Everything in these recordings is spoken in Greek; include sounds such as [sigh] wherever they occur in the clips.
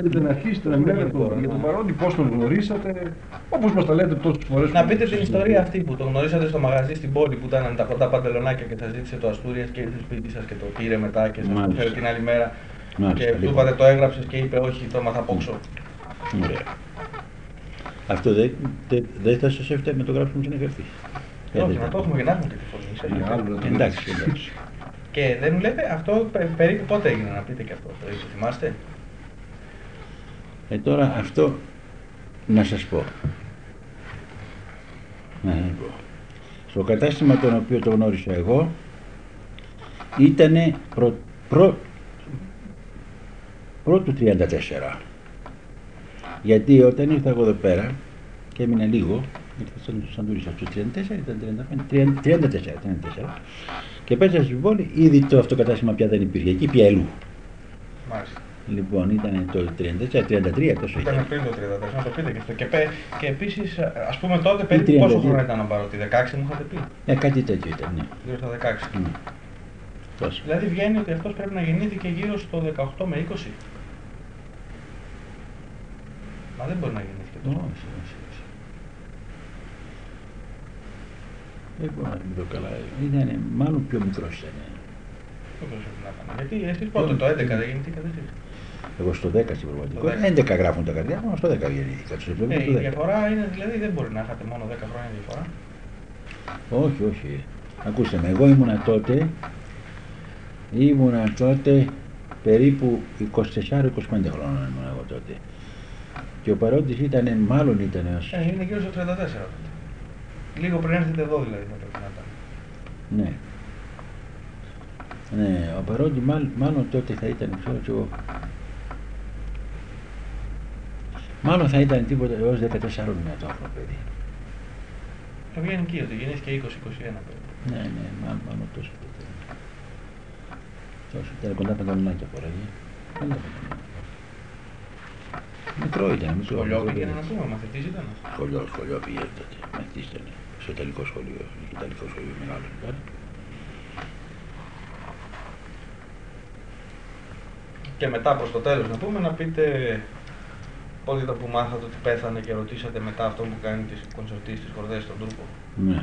Θέλετε να αρχίσετε να μιλάτε το, για τον παρόντι, πώς τον γνωρίσατε, όπως μας τα λέτε τόσες φορές. Να πείτε την ιστορία αυτή που τον γνωρίσατε στο μαγαζί στην πόλη που ήταν τα κοντά παντελονάκια και σα ζήτησε το Αστούριας και ήρθε σπίτι σας και το πήρε μετά και σας το Μάλιστα. φέρε την άλλη μέρα. Μάλιστα, και του λοιπόν. είπατε το έγραψες και είπε όχι, το έμαθα από όξω. Ωραία. Αυτό δεν δεν- δεν θα σας έφτανε να το γράψουμε συνεχευτή. Όχι, να το έχουμε και να έχουμε και τη φωνή σας. Για άλλο να το Εντάξει, λέτε. εντάξει. Και δεν μου λέτε αυτό πε- περίπου πότε έγινε να πείτε και αυτό. Το θυμάστε; Ε, τώρα αυτό να σας πω. Να σας πω. Στο κατάστημα τον οποίο το γνώρισα εγώ ήτανε προ, προ, πρώτου 34. Γιατί όταν ήρθα εγώ εδώ πέρα και έμεινα λίγο, ήρθα σαν, σαν τουρίστας στους 34, ήταν 35, 30, 34, 34 και πέσα στην πόλη, ήδη το αυτοκατάστημα πια δεν υπήρχε, εκεί πια ελού. Μάλιστα. Λοιπόν, ήταν το 34, 33, τόσο Ήταν είχε. πριν το 34, να το πείτε και αυτό. Και, πε, και επίσης, α πούμε τότε περίπου 32. πόσο χρόνο ήταν να πάρω, τη 16 μου είχατε πει; Ε, κάτι τέτοιο ήταν, ναι. Γύρω στα 16. Mm. Τόσο. Δηλαδή βγαίνει ότι αυτός πρέπει να γεννήθηκε γύρω στο 18 με 20. Μα δεν μπορεί να γεννήθηκε τόσο. Όχι, όχι, όχι. Δεν μπορώ να θυμηθώ καλά. Ήταν μάλλον πιο μικρός ήταν. Δεν ξέρω τι να κάνω. Γιατί εσείς πότε το 11 δεν γεννηθήκατε εσείς; Εγώ στο 10 στην πραγματικότητα. 11 γράφουν τα καρδιά μου, στο 10 γεννήθηκα. Στο Ε, Σεπτέμβριο η του 10. διαφορά είναι δηλαδή δεν μπορεί να είχατε μόνο 10 χρόνια διαφορά. Όχι, όχι. Ακούστε με, εγώ ήμουνα τότε, ήμουνα τότε περίπου 24-25 χρόνια ήμουν εγώ τότε. Και ο παρόντης ήταν, μάλλον ήταν ως... Ε, είναι γύρω στο 34. Λίγο πριν έρθετε εδώ δηλαδή θα πρέπει να ήταν. Ναι. Ναι, ο Παρόντι μάλλον, μάλλον τότε θα ήταν, ξέρω και εγώ. Μάλλον θα ήταν τίποτα έως 14 μήνα το άλλο παιδί. Θα βγαίνει εκεί ότι γεννήθηκε 20-21 περίπου. Ναι, ναι, μάλλον, μάλλον τόσο τότε. Τόσο, ήταν κοντά πανταλονάκια φοράγε. Κοντά πανταλονάκια. Μικρό ήταν, μικρό. Σχολείο μικρό πήγαινε παιδί. να πούμε, μαθητής ήταν. Σχολείο, σχολείο πήγαινε τότε. Μαθητής ήταν. Στο τελικό σχολείο. Είχε τελικό σχολείο μεγάλο. ήταν. Και μετά προς το τέλος να πούμε να πείτε πότε ήταν που μάθατε ότι πέθανε και ρωτήσατε μετά αυτό που κάνει τις κονσορτίες της χορδές στον Τούρκο; Ναι.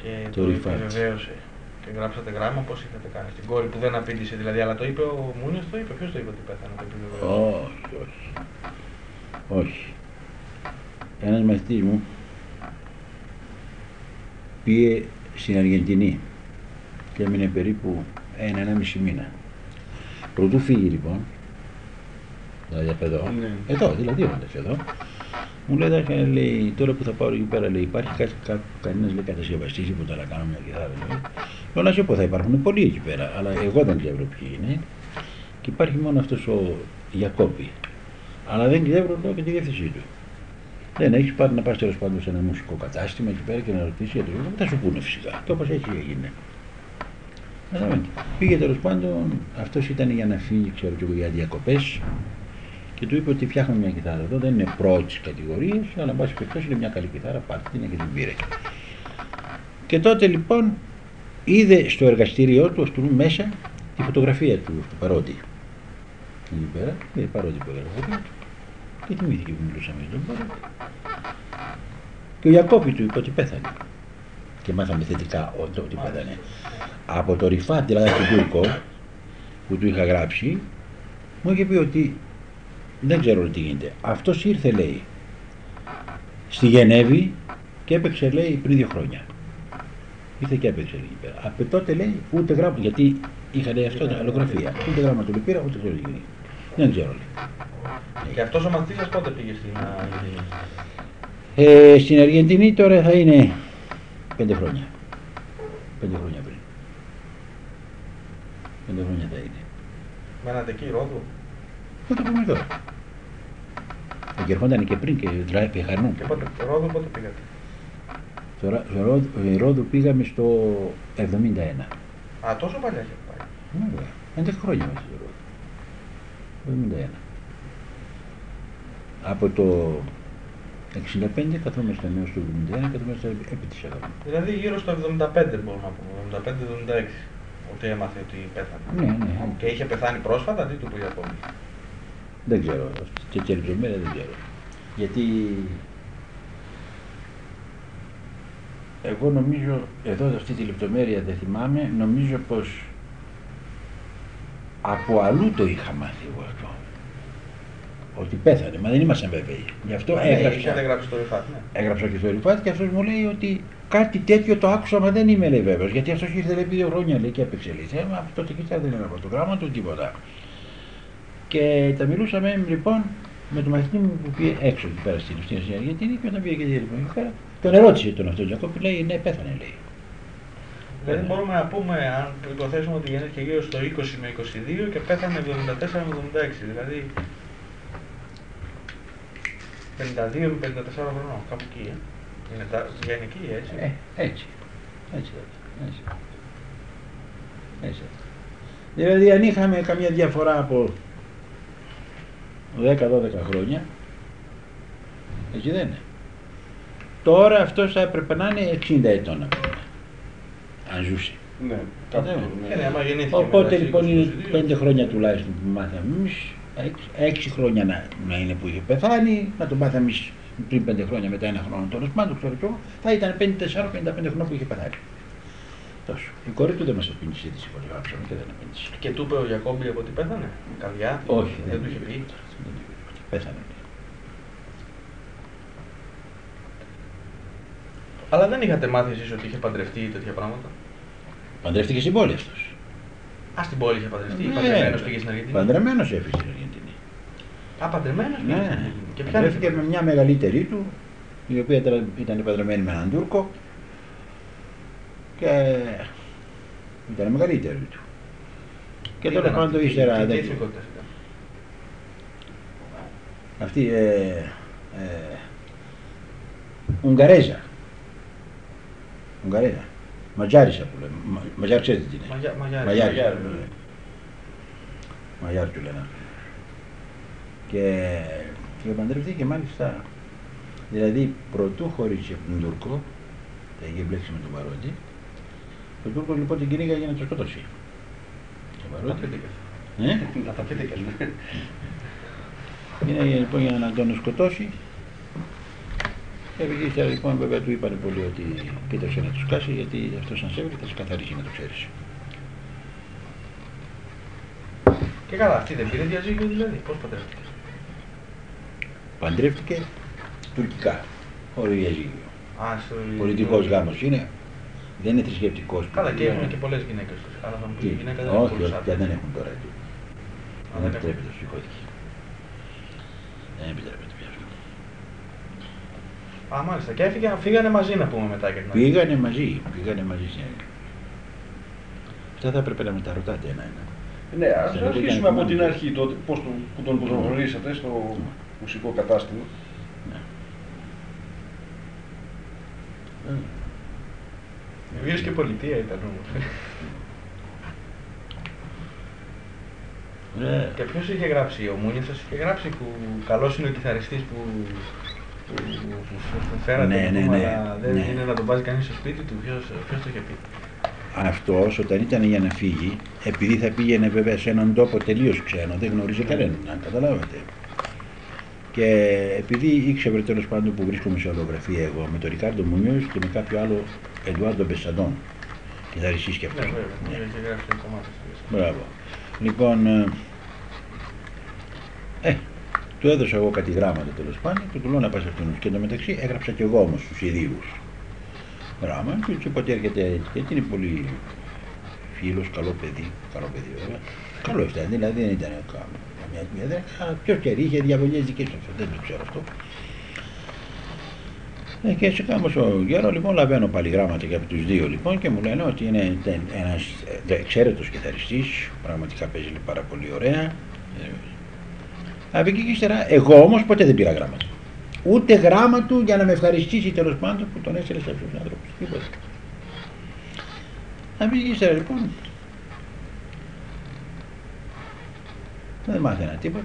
Και Το το, Ριφάτ. επιβεβαίωσε. Και γράψατε γράμμα πώς είχατε κάνει. Στην κόρη που δεν απήντησε δηλαδή, αλλά το είπε ο Μούνιος, το είπε. Ποιος το είπε ότι πέθανε, το επιβεβαίωσε. Όχι, όχι. Όχι. Ένας μαθητής μου πήγε στην Αργεντινή και έμεινε περίπου ένα, ένα μισή μήνα. Πρωτού φύγει λοιπόν, δηλαδή από εδώ, Ναι. εδώ δηλαδή όντας εδώ, μου λέει, «Δάσκαλε, λέει, τώρα που θα πάω εκεί πέρα, λέει, υπάρχει κα, κα, κανένας λέει, κατασκευαστής που να κάνω μια κιθάρα. Λέει. Λέω να σου πω, θα υπάρχουν πολλοί εκεί πέρα, αλλά εγώ δεν ξέρω ποιοι είναι. Και υπάρχει μόνο αυτός ο Γιακόπη. Αλλά δεν ξέρω λέω και τη διεύθυνσή του. Δεν έχεις πάρει να πας τέλος πάντων σε ένα μουσικό κατάστημα εκεί πέρα και να ρωτήσεις για το λόγο. Θα σου πούνε φυσικά. Και όπως έτσι έγινε. Καταλαβαίνετε. Πήγε τέλος πάντων, αυτός ήταν για να φύγει, ξέρω και εγώ, για διακοπές και του είπε ότι φτιάχνουμε μια κιθάρα εδώ. Δεν είναι πρώτης κατηγορίας, αλλά εν πάση περιπτώσει είναι μια καλή κιθάρα. Πάρτε την και την πήρε. Και τότε λοιπόν είδε στο εργαστήριό του, ας πούμε, μέσα τη φωτογραφία του, του παρόντι. Εκεί πέρα, είδε παρόντι που έγραφε και θυμήθηκε που μιλούσαμε για τον παρόντι. Και ο Ιακώπη του είπε ότι πέθανε. Και μάθαμε θετικά ότι, ότι πέθανε. Από το ρηφάτ, δηλαδή από τον Τούρκο, που του είχα γράψει, μου είχε πει ότι δεν ξέρω τι γίνεται. Αυτός ήρθε, λέει, στη Γενέβη και έπαιξε, λέει, πριν δύο χρόνια. Ήρθε και έπαιξε εκεί πέρα. Από τότε, λέει, ούτε γράμμα, γιατί είχαν αυτό την αλλογραφία. Ούτε γράμμα του πήρα, ούτε ξέρω τι γίνεται. Δεν ξέρω, λέει. Και αυτός ο μαθητής σας πότε πήγε στην Αργεντινή. Ε, στην Αργεντινή τώρα θα είναι πέντε χρόνια. Πέντε χρόνια πριν. Πέντε χρόνια θα είναι. Μένατε εκεί, Ρόδου; Δεν το πούμε τώρα. Ε, Και ερχόταν και πριν και δράπη χαρνού. Και πότε, Ρόδου πότε πήγατε; Τώρα, στο Ρόδου, ε, Ρόδου πήγαμε στο 71. Α, τόσο παλιά είχε πάει. Βέβαια. 11 χρόνια μέσα στο Ρόδου. 71. Από το 65 καθόμαστε μέσα στο 71 καθόμαστε επί της αγώνα. Δηλαδή γύρω στο 75 μπορούμε να πούμε, 75-76. Ότι έμαθε ότι πέθανε. Ναι, ναι. Και είχε πεθάνει πρόσφατα, τι του πήγε ακόμη. Δεν ξέρω. Τέτοια λεπτομέρεια δεν ξέρω. Γιατί εγώ νομίζω, εδώ αυτή τη λεπτομέρεια δεν θυμάμαι, νομίζω πως από αλλού το είχα μάθει εγώ αυτό. Ότι πέθανε, μα δεν ήμασταν βέβαιοι. Γι' αυτό Ναι, έγραψα. είχατε γράψει το ρεφάτ, ναι. Έγραψα και στο Ριφάτ και αυτός μου λέει ότι κάτι τέτοιο το άκουσα, μα δεν είμαι λέει βέβαιος. Γιατί αυτός ήρθε λέει, επί δύο χρόνια λέει, και έπαιξε. Λέει, «Ε, μα αυτό και ύστερα δεν έγραφα το γράμμα του τίποτα. Και τα μιλούσαμε λοιπόν με τον μαθητή μου που πήγε έξω εκεί πέρα στην Ευθύνη Αργεντινή και όταν πήγε και λοιπόν εκεί πέρα, τον ερώτησε τον αυτό Τζακόπη, λέει ναι, πέθανε λέει. Δηλαδή μπορούμε να πούμε, αν υποθέσουμε ότι γεννήθηκε γύρω στο 20 με 22 και πέθανε 74 με 76, δηλαδή 52 με 54 χρονών, κάπου εκεί, ε. Είναι τα, βγαίνει εκεί, έτσι. Ε, έτσι. Έτσι, έτσι. έτσι. Δηλαδή αν είχαμε καμία διαφορά από 10-12 χρόνια, έτσι δεν είναι. Τώρα αυτός θα έπρεπε να είναι 60 ετών να πούμε, αν ζούσε. Ναι, κάπου Ναι. το- Ε, ναι, άμα γεννήθηκε Οπότε μετά λοιπόν στις είναι 22, 5 χρόνια τουλάχιστον που μάθαμε εμείς, 6 χρόνια να, να είναι που είχε πεθάνει, να τον μάθαμε εμείς πριν 5 χρόνια, μετά ένα χρόνο τέλος πάντων, ξέρω και εγώ, θα ήταν 54-55 χρόνια που είχε πεθάνει. Τόσο. Η κόρη του δεν μας απήντησε τη συγχωρή, γράψαμε και δεν απήντησε. Και του είπε ο Γιακόμπι από ότι πέθανε. Καρδιά. Όχι, δεν του είχε πει. Δεν του είχε πει. Πέθανε. Αλλά δεν είχατε μάθει εσείς ότι είχε παντρευτεί ή τέτοια πράγματα; Παντρεύτηκε στην πόλη αυτός. Α, στην πόλη είχε παντρευτεί. Ναι. Παντρεμένος πήγε στην Αργεντινή. Παντρεμένος έφυγε στην Αργεντινή. Α, παντρεμένος πήγε στην Ναι, Αργεντινή. Και ποια παντρεύτηκε με μια μεγαλύτερη του, η οποία ήταν- ήταν παντρεμένη με έναν Τούρκο και ήταν μεγαλύτερη του. Και Τι τέλο ήταν πάντων αυτή, ύστερα τι- τι δεν. εθνικότητας ήταν. Αυτή ε, ε, Ουγγαρέζα. Ουγγαρέζα. Ματζάρισα που λέμε. Μα- Ματζάρ ξέρετε τι είναι. Μαγιά- Μαγιάρη. Μαγιάρη. Μαγιάρη, ναι. ναι. Μαγιάρ του λένε. Και, και παντρευτεί και μάλιστα, δηλαδή πρωτού χωρίς από τον Τούρκο, τα είχε μπλέξει με τον Παρόντι, ο Τούρκος λοιπόν την κυνήγαγε να το σκοτώσει. Το Τα Παρόντι. πείτε και Ε; αυτά. Να τα πείτε και αυτά. Κυνήγαγε λοιπόν για να τον σκοτώσει. Και επειδή ύστερα λοιπόν βέβαια του είπαν πολύ ότι κοίταξε να τους κάσει γιατί αυτός αν σε έβρει θα σε καθαρίσει να το ξέρεις. Και καλά, αυτή δεν πήρε διαζύγιο δηλαδή. Πώς παντρεύτηκε. Παντρεύτηκε τουρκικά, χωρίς διαζύγιο. Α, στο Πολιτικός γάμος είναι, δεν είναι θρησκευτικός. Καλά, και Είναι- έχουν και πολλές γυναίκες τους. Αλλά θα μου πεις Τι, η γυναίκα δεν έχει όχι, πολλούς όχι, άντρες. δεν έχουν τώρα. εκεί. Α, Δεν δεν επιτρέπεται έχουν. στο σηκώθηκε. Δεν επιτρέπεται πια αυτό. Α, μάλιστα. Και έφυγε, φύγανε μαζί να πούμε μετά και την άλλη. Πήγανε μαζί, πήγανε μαζί στην Αγγλία. Αυτά θα έπρεπε να με τα ρωτάτε ένα-ένα. Ναι, ας Στην Αγγλία αρχίσουμε ήταν από την κομμάτι. αρχή τότε, πώς τον, που τον γνωρίσατε στο μουσικό κατάστημα. Ναι. Βίος και πολιτεία ήταν όμως. Ναι. Και ποιος είχε γράψει, ο Μούνιας σας είχε γράψει που καλός είναι ο κιθαριστής που, που, που, που φέρατε Ναι, να ναι, πούμε, ναι, αλλά δεν ναι. είναι να τον βάζει κανείς στο σπίτι του. Ποιος το είχε πει. Αυτός όταν ήταν για να φύγει, επειδή θα πήγαινε βέβαια σε έναν τόπο τελείως ξένο, δεν γνωρίζει κανέναν, αν καταλάβατε. Και επειδή ήξερε τέλος πάντων που βρίσκομαι σε ολογραφία εγώ με τον Ρικάρντο Μουνιός και με κάποιο άλλο Εντουάρντο Μπεσαντών, κιθαριστής και Ναι, αυτός. βέβαια, Ναι. είχε γράψει ένα κομμάτι. Μπράβο. Λοιπόν, ε, ε, του έδωσα εγώ κάτι γράμματα τέλος πάντων και του λέω να πας αυτήν. Και εντωμεταξύ έγραψα κι εγώ όμως τους ιδίους γράμμα και τους είπα ότι έρχεται έτσι. Γιατί είναι πολύ φίλος, καλό παιδί. Καλό παιδί βέβαια. Καλό ήταν, δηλαδή δεν ήταν κα- καμιά κουβέντα. Ποιος και είχε διαγωνιέ δικές του, δεν το ξέρω αυτό. Ε, και έτσι κάμω στο γέρο, λοιπόν, λαβαίνω πάλι γράμματα και από τους δύο, λοιπόν, και μου λένε ότι είναι τε- ένας ε, εξαίρετος κιθαριστής, πραγματικά παίζει πάρα πολύ ωραία. Ε, Από εκεί και ύστερα, εγώ όμως ποτέ δεν πήρα γράμματα. Ούτε γράμμα του για να με ευχαριστήσει τέλος πάντων που τον έστειλε σε αυτούς τους άνθρωπους. Τίποτα. Από εκεί και ύστερα, λοιπόν, δεν μάθαινα τίποτα.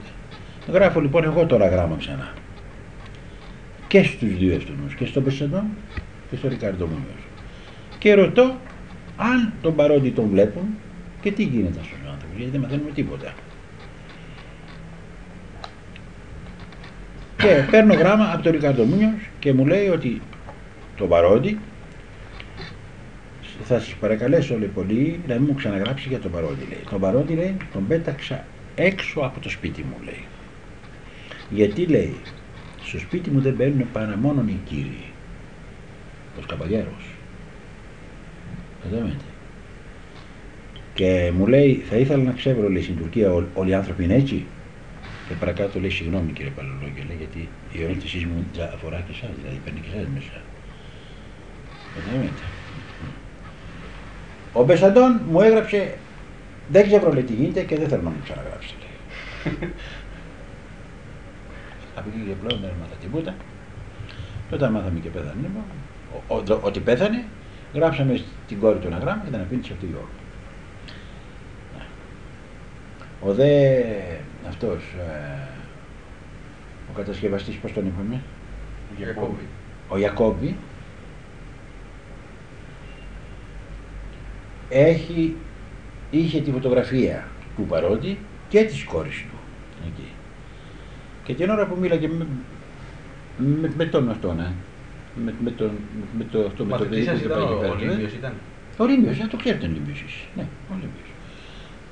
Γράφω λοιπόν εγώ τώρα γράμμα ξανά και στους δύο αυτούς, και στον Πεσεντό και στον Ρικάρντο Μουνιός. Και ρωτώ αν τον παρόντι τον βλέπουν και τι γίνεται στους άνθρωπους, γιατί δεν μαθαίνουμε τίποτα. Και παίρνω γράμμα από τον Ρικάρδο Μούνιος και μου λέει ότι το παρόντι θα σας παρακαλέσω λέει πολύ να μην μου ξαναγράψει για τον παρόντι λέει. Τον παρόντι λέει τον πέταξα έξω από το σπίτι μου λέει. Γιατί λέει στο σπίτι μου δεν μπαίνουν παρά μόνο οι κύριοι. Ο Σκαπαγέρος. Καταλαβαίνετε. Και μου λέει, θα ήθελα να ξέρω, λέει, στην Τουρκία ό- όλοι οι άνθρωποι είναι έτσι. Και παρακάτω λέει, συγγνώμη κύριε Παλαιολόγια, λέει, γιατί η ερώτησή μου τζα- αφορά και εσάς, δηλαδή παίρνει και εσάς μέσα. Καταλαβαίνετε. Ο Μπεσαντών μου έγραψε, δεν ξέρω λέει τι γίνεται και δεν θέλω να μου ξαναγράψει. [laughs] λέει. Από εκεί και πλέον δεν έμαθα τίποτα. Και όταν μάθαμε και πέθανε, λοιπόν, ο- ο- ότι πέθανε, γράψαμε στην κόρη του ένα γράμμα και την απήντησε αυτή η Γιώργο. Ο δε αυτός, ε, ο κατασκευαστής, πώς τον είπαμε, Γιακώβη. ο Ιακώβη, έχει, είχε τη φωτογραφία του παρόντι και της κόρης του. Εκεί. Και την ώρα που μίλαγε με, με, με τον αυτόν, ε, με, με, τον, με το, αυτό, με το Μαθητής παιδί σας που ήταν είχε πάει ο εκεί πέρα, ε. Ολύμπιος ήταν. Ο Ρήμιος, δεν το ξέρετε τον Ρήμιος εσείς. Ναι, ο Ρήμιος.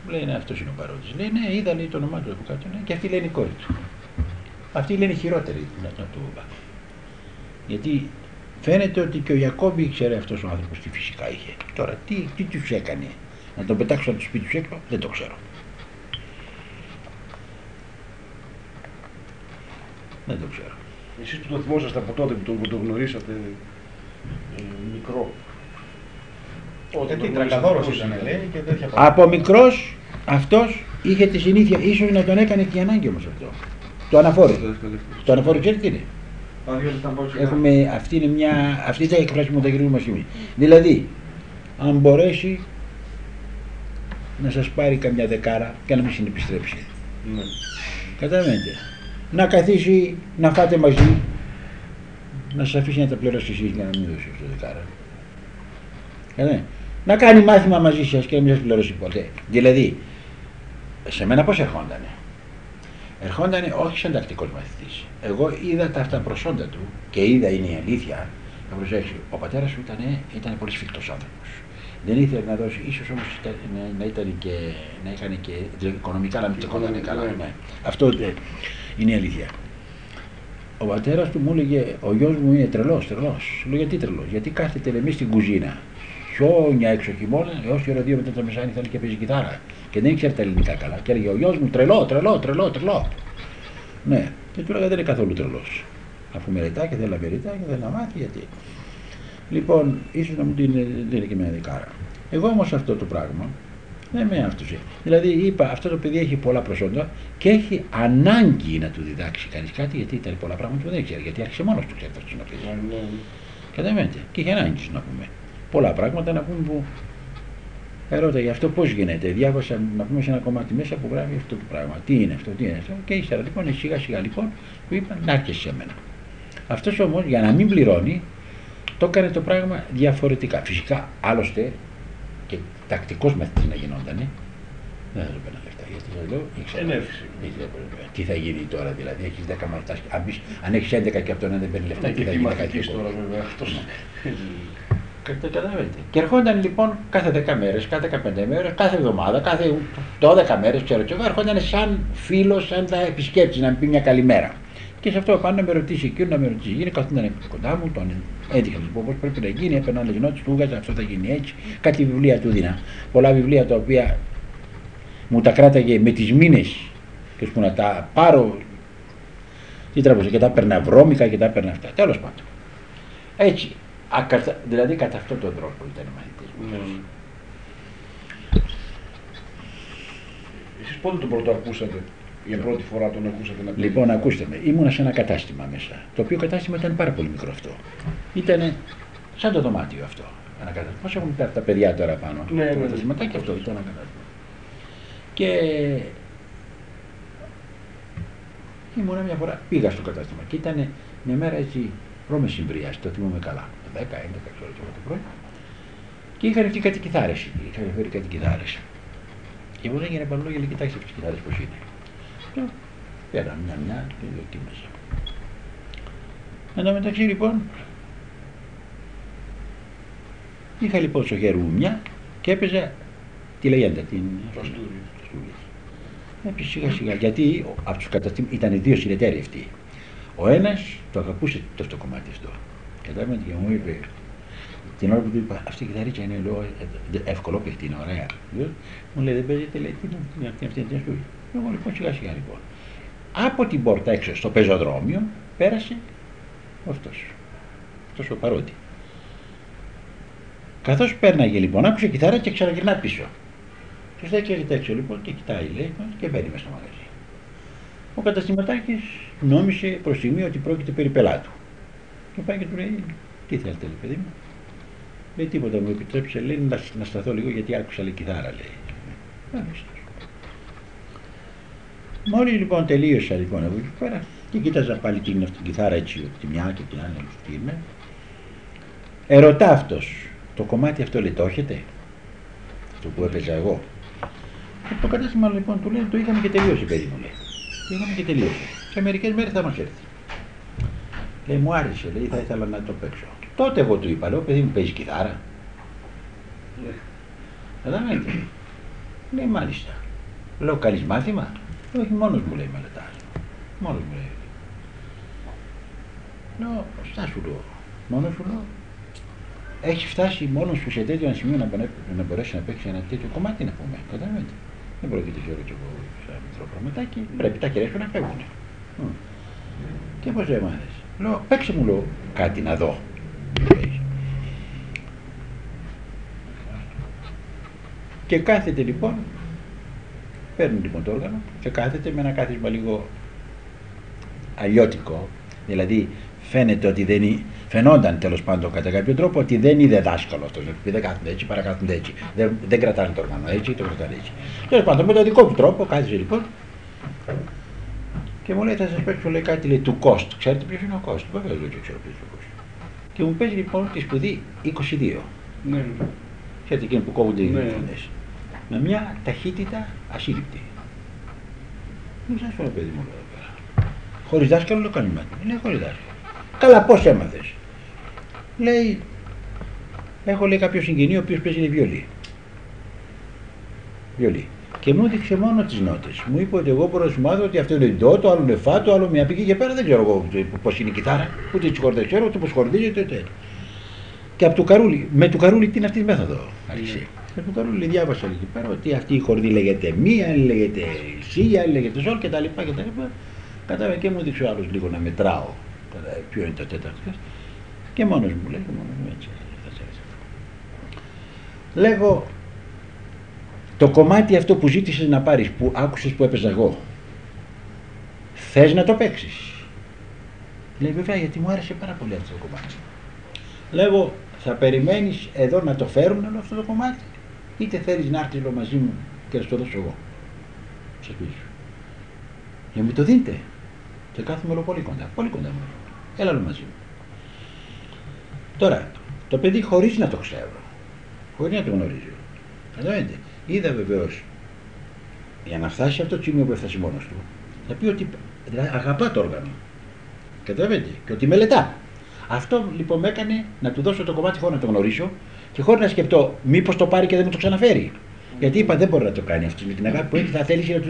Μου λέει, ναι, αυτός είναι ο παρόντης. Λέει, ναι, είδα λέει, το όνομά του από κάτω, ναι, και αυτή λέει είναι η κόρη του. Αυτή λέει είναι η χειρότερη δυνατόν από τον μπαμπά. Γιατί φαίνεται ότι και ο Ιακώβη ήξερε αυτός ο άνθρωπος τι φυσικά είχε. Τώρα, τι, τι τους έκανε. Να τον πετάξω από το σπίτι τους έξω, δεν το ξέρω. Δεν το ξέρω. Εσείς που το θυμόσαστε από τότε που το, που το γνωρίσατε ε, μικρό. Όταν Γιατί το γνωρίσατε, τρακαδόρος πώς ήταν, ήταν. λέει, και τέτοια πράγματα. Από μικρός αυτός είχε τη συνήθεια, ίσως να τον έκανε και η ανάγκη όμως αυτό. Το αναφόρο. Το αναφόρο ξέρετε τι είναι; Πάμε δύο λεπτά να πάω σε Έχουμε, αυτή είναι μια, αυτή θα εκφράσουμε τα κυρία μας στιγμή. Δηλαδή, αν μπορέσει να σας πάρει καμιά δεκάρα και να μην συνεπιστρέψει. Ναι. Καταλαβαίνετε. Να καθίσει να φάτε μαζί, να σας αφήσει να τα πληρώσει εσείς για να μην δώσει αυτό δεκάρα. Καταλαβαίνετε. Να κάνει μάθημα μαζί σας και να μην σας πληρώσει ποτέ. Δηλαδή, σε μένα πώς ερχόντανε; Ερχόντανε όχι σαν τακτικός μαθητής. Εγώ είδα τα αυτά προσόντα του και είδα είναι η αλήθεια. Θα προσέξει, ο πατέρας σου ήταν, ήταν πολύ σφιχτός άνθρωπος. Δεν ήθελε να δώσει, ίσως όμως ήταν- να, να ήταν και, να έκανε και δηλαδή, οικονομικά να μην τσεκόταν καλά. Ναι. Ναι. Αυτό ε, είναι η αλήθεια. Ο πατέρας του μου έλεγε: Ο γιος μου είναι τρελός, τρελός. Σου λέω: Γιατί τρελός, Γιατί κάθεται λέμε στην κουζίνα. Χιόνια έξω χειμώνα, έως και ώρα δύο μετά το μεσάνι θέλει και παίζει κιθάρα. Και δεν ήξερε τα ελληνικά καλά. Και έλεγε: Ο γιος μου τρελό, τρελό, τρελό, τρελό. Ναι, και του έλεγα: Δεν είναι καθόλου τρελός. Αφού μελετά και θέλει να μελετά και θέλει να μάθει, γιατί. Λοιπόν, ίσως να μου την δίνει και μια δεκάρα. Εγώ όμως αυτό το πράγμα δεν με άφησε. Δηλαδή είπα αυτό το παιδί έχει πολλά προσόντα και έχει ανάγκη να του διδάξει κανείς κάτι γιατί ήταν πολλά πράγματα που δεν ξέρει. Γιατί άρχισε μόνος του ξέρει αυτό να πει. Ναι, ναι. Καταλαβαίνετε. Και είχε ανάγκη να πούμε. Πολλά πράγματα να πούμε που. Ερώτα για αυτό πώς γίνεται. Διάβασα να πούμε σε ένα κομμάτι μέσα που γράφει αυτό το πράγμα. Τι είναι αυτό, τι είναι αυτό. Και ύστερα λοιπόν σιγά σιγά λοιπόν που είπα να έρχεσαι σε μένα. Αυτός όμως για να μην πληρώνει το έκανε το πράγμα διαφορετικά. Φυσικά άλλωστε και τακτικός μαθητή να γινότανε. Δεν θα του παίρνω λεφτά γιατί σας λέω ήξερα. Ε, ναι, φυσικά. Ήξερα πώς είναι. Τι θα γίνει τώρα δηλαδή, έχεις 10 μαθητά. Αν, πεις- αν έχεις 11 και αυτό να δεν παίρνει λεφτά, Ναι, τι και θα τι γίνει μαθητής κάτι τώρα βέβαια αυτός. Κα- Καταλαβαίνετε. Και ερχόνταν λοιπόν κάθε 10 μέρες, κάθε 15 μέρες, κάθε εβδομάδα, κάθε 12 μέρες, ξέρω και εγώ, ερχόνταν σαν φίλος, σαν τα επισκέπτη να μου πει μια καλημέρα. Και σε αυτό πάνω να με ρωτήσει εκείνο, να με ρωτήσει εκείνο, καθόταν κοντά μου, τον έδειχα να του πω πώς πρέπει να γίνει, έπαιρνα άλλες νότες, του έβγαζα αυτό θα γίνει έτσι. Κάτι βιβλία του δίνα. Πολλά βιβλία τα οποία μου τα κράταγε με τις μήνες και που να τα πάρω. Τι τραβούσα και τα έπαιρνα βρώμικα και τα έπαιρνα αυτά. Τέλος πάντων. Έτσι. Ακατα... Δηλαδή κατά αυτόν τον τρόπο ήταν μαθητής μου. Ναι. Εσείς πότε τον πρώτο ακούσατε, για πρώτη φορά τον ακούσατε να πει. Λοιπόν, ακούστε με, ήμουνα σε ένα κατάστημα μέσα. Το οποίο κατάστημα ήταν πάρα πολύ μικρό αυτό. Ήταν σαν το δωμάτιο αυτό. Ένα κατάστημα. Πώς έχουν τα, τα παιδιά τώρα πάνω; Ναι, ναι, το ναι. καταστηματάκι αυτό ήταν ένα κατάστημα. Και ήμουνα μια φορά, πήγα στο κατάστημα και ήταν μια μέρα έτσι προμεσημβρία, το θυμούμαι καλά. 10, 11 ξέρω και εγώ το πρωί. Και είχαν εκεί κάτι κιθάρες εκεί, είχαν φέρει κάτι κιθάρες. Και μου λέγανε Παυλόγια, λέει, κοιτάξτε τις κιθάρες πώς είναι. Και Πέρα μια-μια και δοκίμασα. Εν τω μεταξύ λοιπόν, είχα λοιπόν στο χέρι μου μια και έπαιζα τη λεγέντα, την Το Αστούριο. Έπαιζε σιγά σιγά, γιατί από τους καταστήμους ήταν δύο συνεταίροι αυτοί. Ο ένας το αγαπούσε το αυτό κομμάτι αυτό. Κατάλαβε και μου είπε, την ώρα που του είπα, αυτή η κιθαρίτσα είναι λέω, ε, εύκολο παιχτή, είναι ωραία. Λέω, Μου λέει, δεν παίζεται, λέει, τι είναι αυτή, αυτή, αυτή, αυτή. Εγώ λοιπόν σιγά σιγά λοιπόν. Από την πόρτα έξω στο πεζοδρόμιο πέρασε αυτός, αυτός ο παρότι. Καθώς πέρναγε λοιπόν, άκουσε κιθάρα και ξαναγυρνά πίσω. Και στέκει έξω λοιπόν και κοιτάει λέει και μπαίνει μέσα στο μαγαζί. Ο καταστηματάρχης νόμισε προς στιγμή ότι πρόκειται περί πελάτου. Και πάει και του λέει, τι θέλετε λέει παιδί μου; Λέει τίποτα μου επιτρέψε, λέει να, να σταθώ λίγο γιατί άκουσα λέει κιθάρα λέει. Μάλιστα. Μόλι λοιπόν τελείωσα λοιπόν από εκεί πέρα και κοίταζα πάλι την, αυτή την κιθάρα έτσι από τη μια και την άλλη τι είναι. Ερωτά αυτός, το κομμάτι αυτό λέει το έχετε, αυτό που έπαιζα εγώ. Και το κατάστημα λοιπόν του λέει το είχαμε και τελείωσε παιδί μου λέει. Το είχαμε και τελείωσε. Σε μερικές μέρες θα μας έρθει. Λέει μου άρεσε, λέει θα ήθελα να το παίξω. Τότε εγώ του είπα, λέω παιδί μου παίζεις κιθάρα. Καταλαβαίνετε. Λέει μάλιστα. Λέω καλείς μάθημα. Λέω, όχι μόνος μου λέει μελετάς. Μόνος μου λέει. Λέω, στάσου λέω. Μόνος σου λέω. Έχει φτάσει μόνος σου σε τέτοιο ένα σημείο να, μπορέ- να μπορέσει να παίξει ένα τέτοιο κομμάτι να πούμε. Καταλαβαίνετε. Δεν πρόκειται ξέρω κι εγώ σαν μικρό πραγματάκι. Πρέπει τα χέρια σου να φεύγουν. Μμ. Και πώς δεν μάθες. Λέω, παίξε μου λέω κάτι να δω. Λέει. Και κάθεται λοιπόν, παίρνει λοιπόν το όργανο και κάθεται με ένα κάθισμα λίγο αλλιώτικο. Δηλαδή φαίνεται ότι δεν είναι, φαινόταν τέλος πάντων κατά κάποιο τρόπο ότι δεν είναι δάσκαλο αυτός. Δηλαδή δεν κάθονται έτσι, παρακάθονται έτσι. Δεν, δεν κρατάνε το όργανο έτσι, το κρατάνε έτσι. Τέλος πάντων με τον δικό του τρόπο κάθισε λοιπόν και μου λέει θα σας παίξω λέει, κάτι λέει, του Κόστ. Ξέρετε ποιος είναι ο Κόστ. Βέβαια δεν το ξέρω ποιος είναι ο Κόστ. Και μου παίζει λοιπόν τη σπουδή 22. Ναι, ναι. Ξέρετε εκείνη που κόβονται οι Ναι. φωνές. Με μια ταχύτητα ασύλληπτη. Δεν σας πω παιδί μου λέω εδώ πέρα. Χωρίς δάσκαλο το κάνει μάτι. Λέει χωρίς δάσκαλο. Καλά πώς έμαθες; Λέει, έχω λέει κάποιο συγγενή ο οποίος παίζει βιολί. Βιολί. Και μου έδειξε μόνο τις νότες. Μου είπε ότι εγώ μπορώ να σου μάθω ότι αυτό είναι ντό, το άλλο είναι φά, το άλλο μια πηγή και πέρα δεν ξέρω εγώ πώς είναι η κιθάρα, ούτε τις χορδές ξέρω, ούτε πώς χορδίζεται, ούτε τέτοια. Και από του Καρούλη, με του Καρούλη τι είναι αυτή η μέθοδο. Άρχισε. Με του Καρούλη διάβασα εκεί πέρα ότι αυτή η χορδή λέγεται μία, άλλη λέγεται σί, άλλη λέγεται ζόλ και τα λοιπά και τα λοιπά. Κατάλαβε και μου δείξε ο άλλος λίγο να μετράω κατά ποιο είναι το τέταρτο. Και μόνος μου λέει, μόνος μου έτσι. θα σε έτσι. Λέγω, το κομμάτι αυτό που ζήτησες να πάρεις, που άκουσες που έπαιζα εγώ, θες να το παίξεις; Λέει βέβαια γιατί μου άρεσε πάρα πολύ αυτό το κομμάτι. Λέγω, θα περιμένεις εδώ να το φέρουν όλο αυτό το κομμάτι, είτε θέλεις να έρθεις εδώ μαζί μου και να σου το δώσω εγώ. Σε σπίτι σου. Και μου το δίνετε. Και κάθομαι όλο πολύ κοντά, πολύ κοντά μου. Έλα όλο μαζί μου. Τώρα, το παιδί χωρίς να το ξέρω, χωρίς να το γνωρίζω, καταλαβαίνετε, είδα βεβαίως για να φτάσει σε αυτό το σημείο που έφτασε μόνος του, θα πει ότι δηλαδή, αγαπά το όργανο. Καταλαβαίνετε, και ότι μελετά. Αυτό λοιπόν με έκανε να του δώσω το κομμάτι χωρίς να το γνωρίσω και χωρίς να σκεφτώ μήπως το πάρει και δεν μου το ξαναφέρει. Γιατί είπα δεν μπορεί να το κάνει αυτός με την αγάπη που έχει, θα θέλει να, του,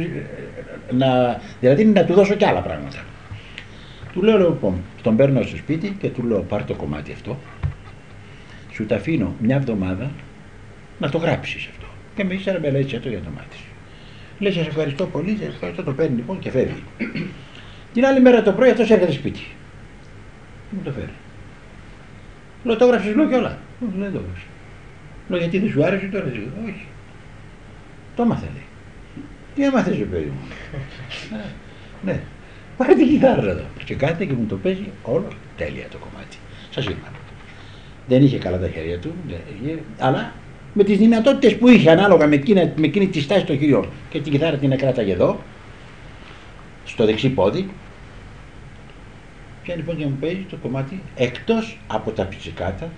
να, δηλαδή να του δώσω και άλλα πράγματα. Του λέω λοιπόν, τον παίρνω στο σπίτι και του λέω πάρ το κομμάτι αυτό, σου τα αφήνω μια εβδομάδα να το γράψεις αυτό. Και με ύστερα με λέει το για το μάτι σου. Λέει σας ευχαριστώ πολύ, σας ευχαριστώ, το παίρνει λοιπόν και φεύγει. Την άλλη μέρα το πρωί αυτός έρχεται σπίτι. Και μου το φέρει. Λέω το έγραψες λέω και όλα. Όχι, δεν το έγραψα. Λέω γιατί δεν σου άρεσε τώρα. Λέω, όχι. Το έμαθα λέει. Τι έμαθες ρε παιδί μου. «Ε, ναι. Πάρε την κιθάρα εδώ. Και κάθεται και μου το παίζει όλο τέλεια το κομμάτι. Σας είπα. Δεν είχε καλά τα χέρια του, δεν είχε, αλλά με τις δυνατότητες που είχε ανάλογα με εκείνη, με εκείνη τη στάση των χειριών και την κιθάρα την κράταγε εδώ, στο δεξί πόδι, και λοιπόν και μου παίζει το κομμάτι εκτός από τα πιτσικάτα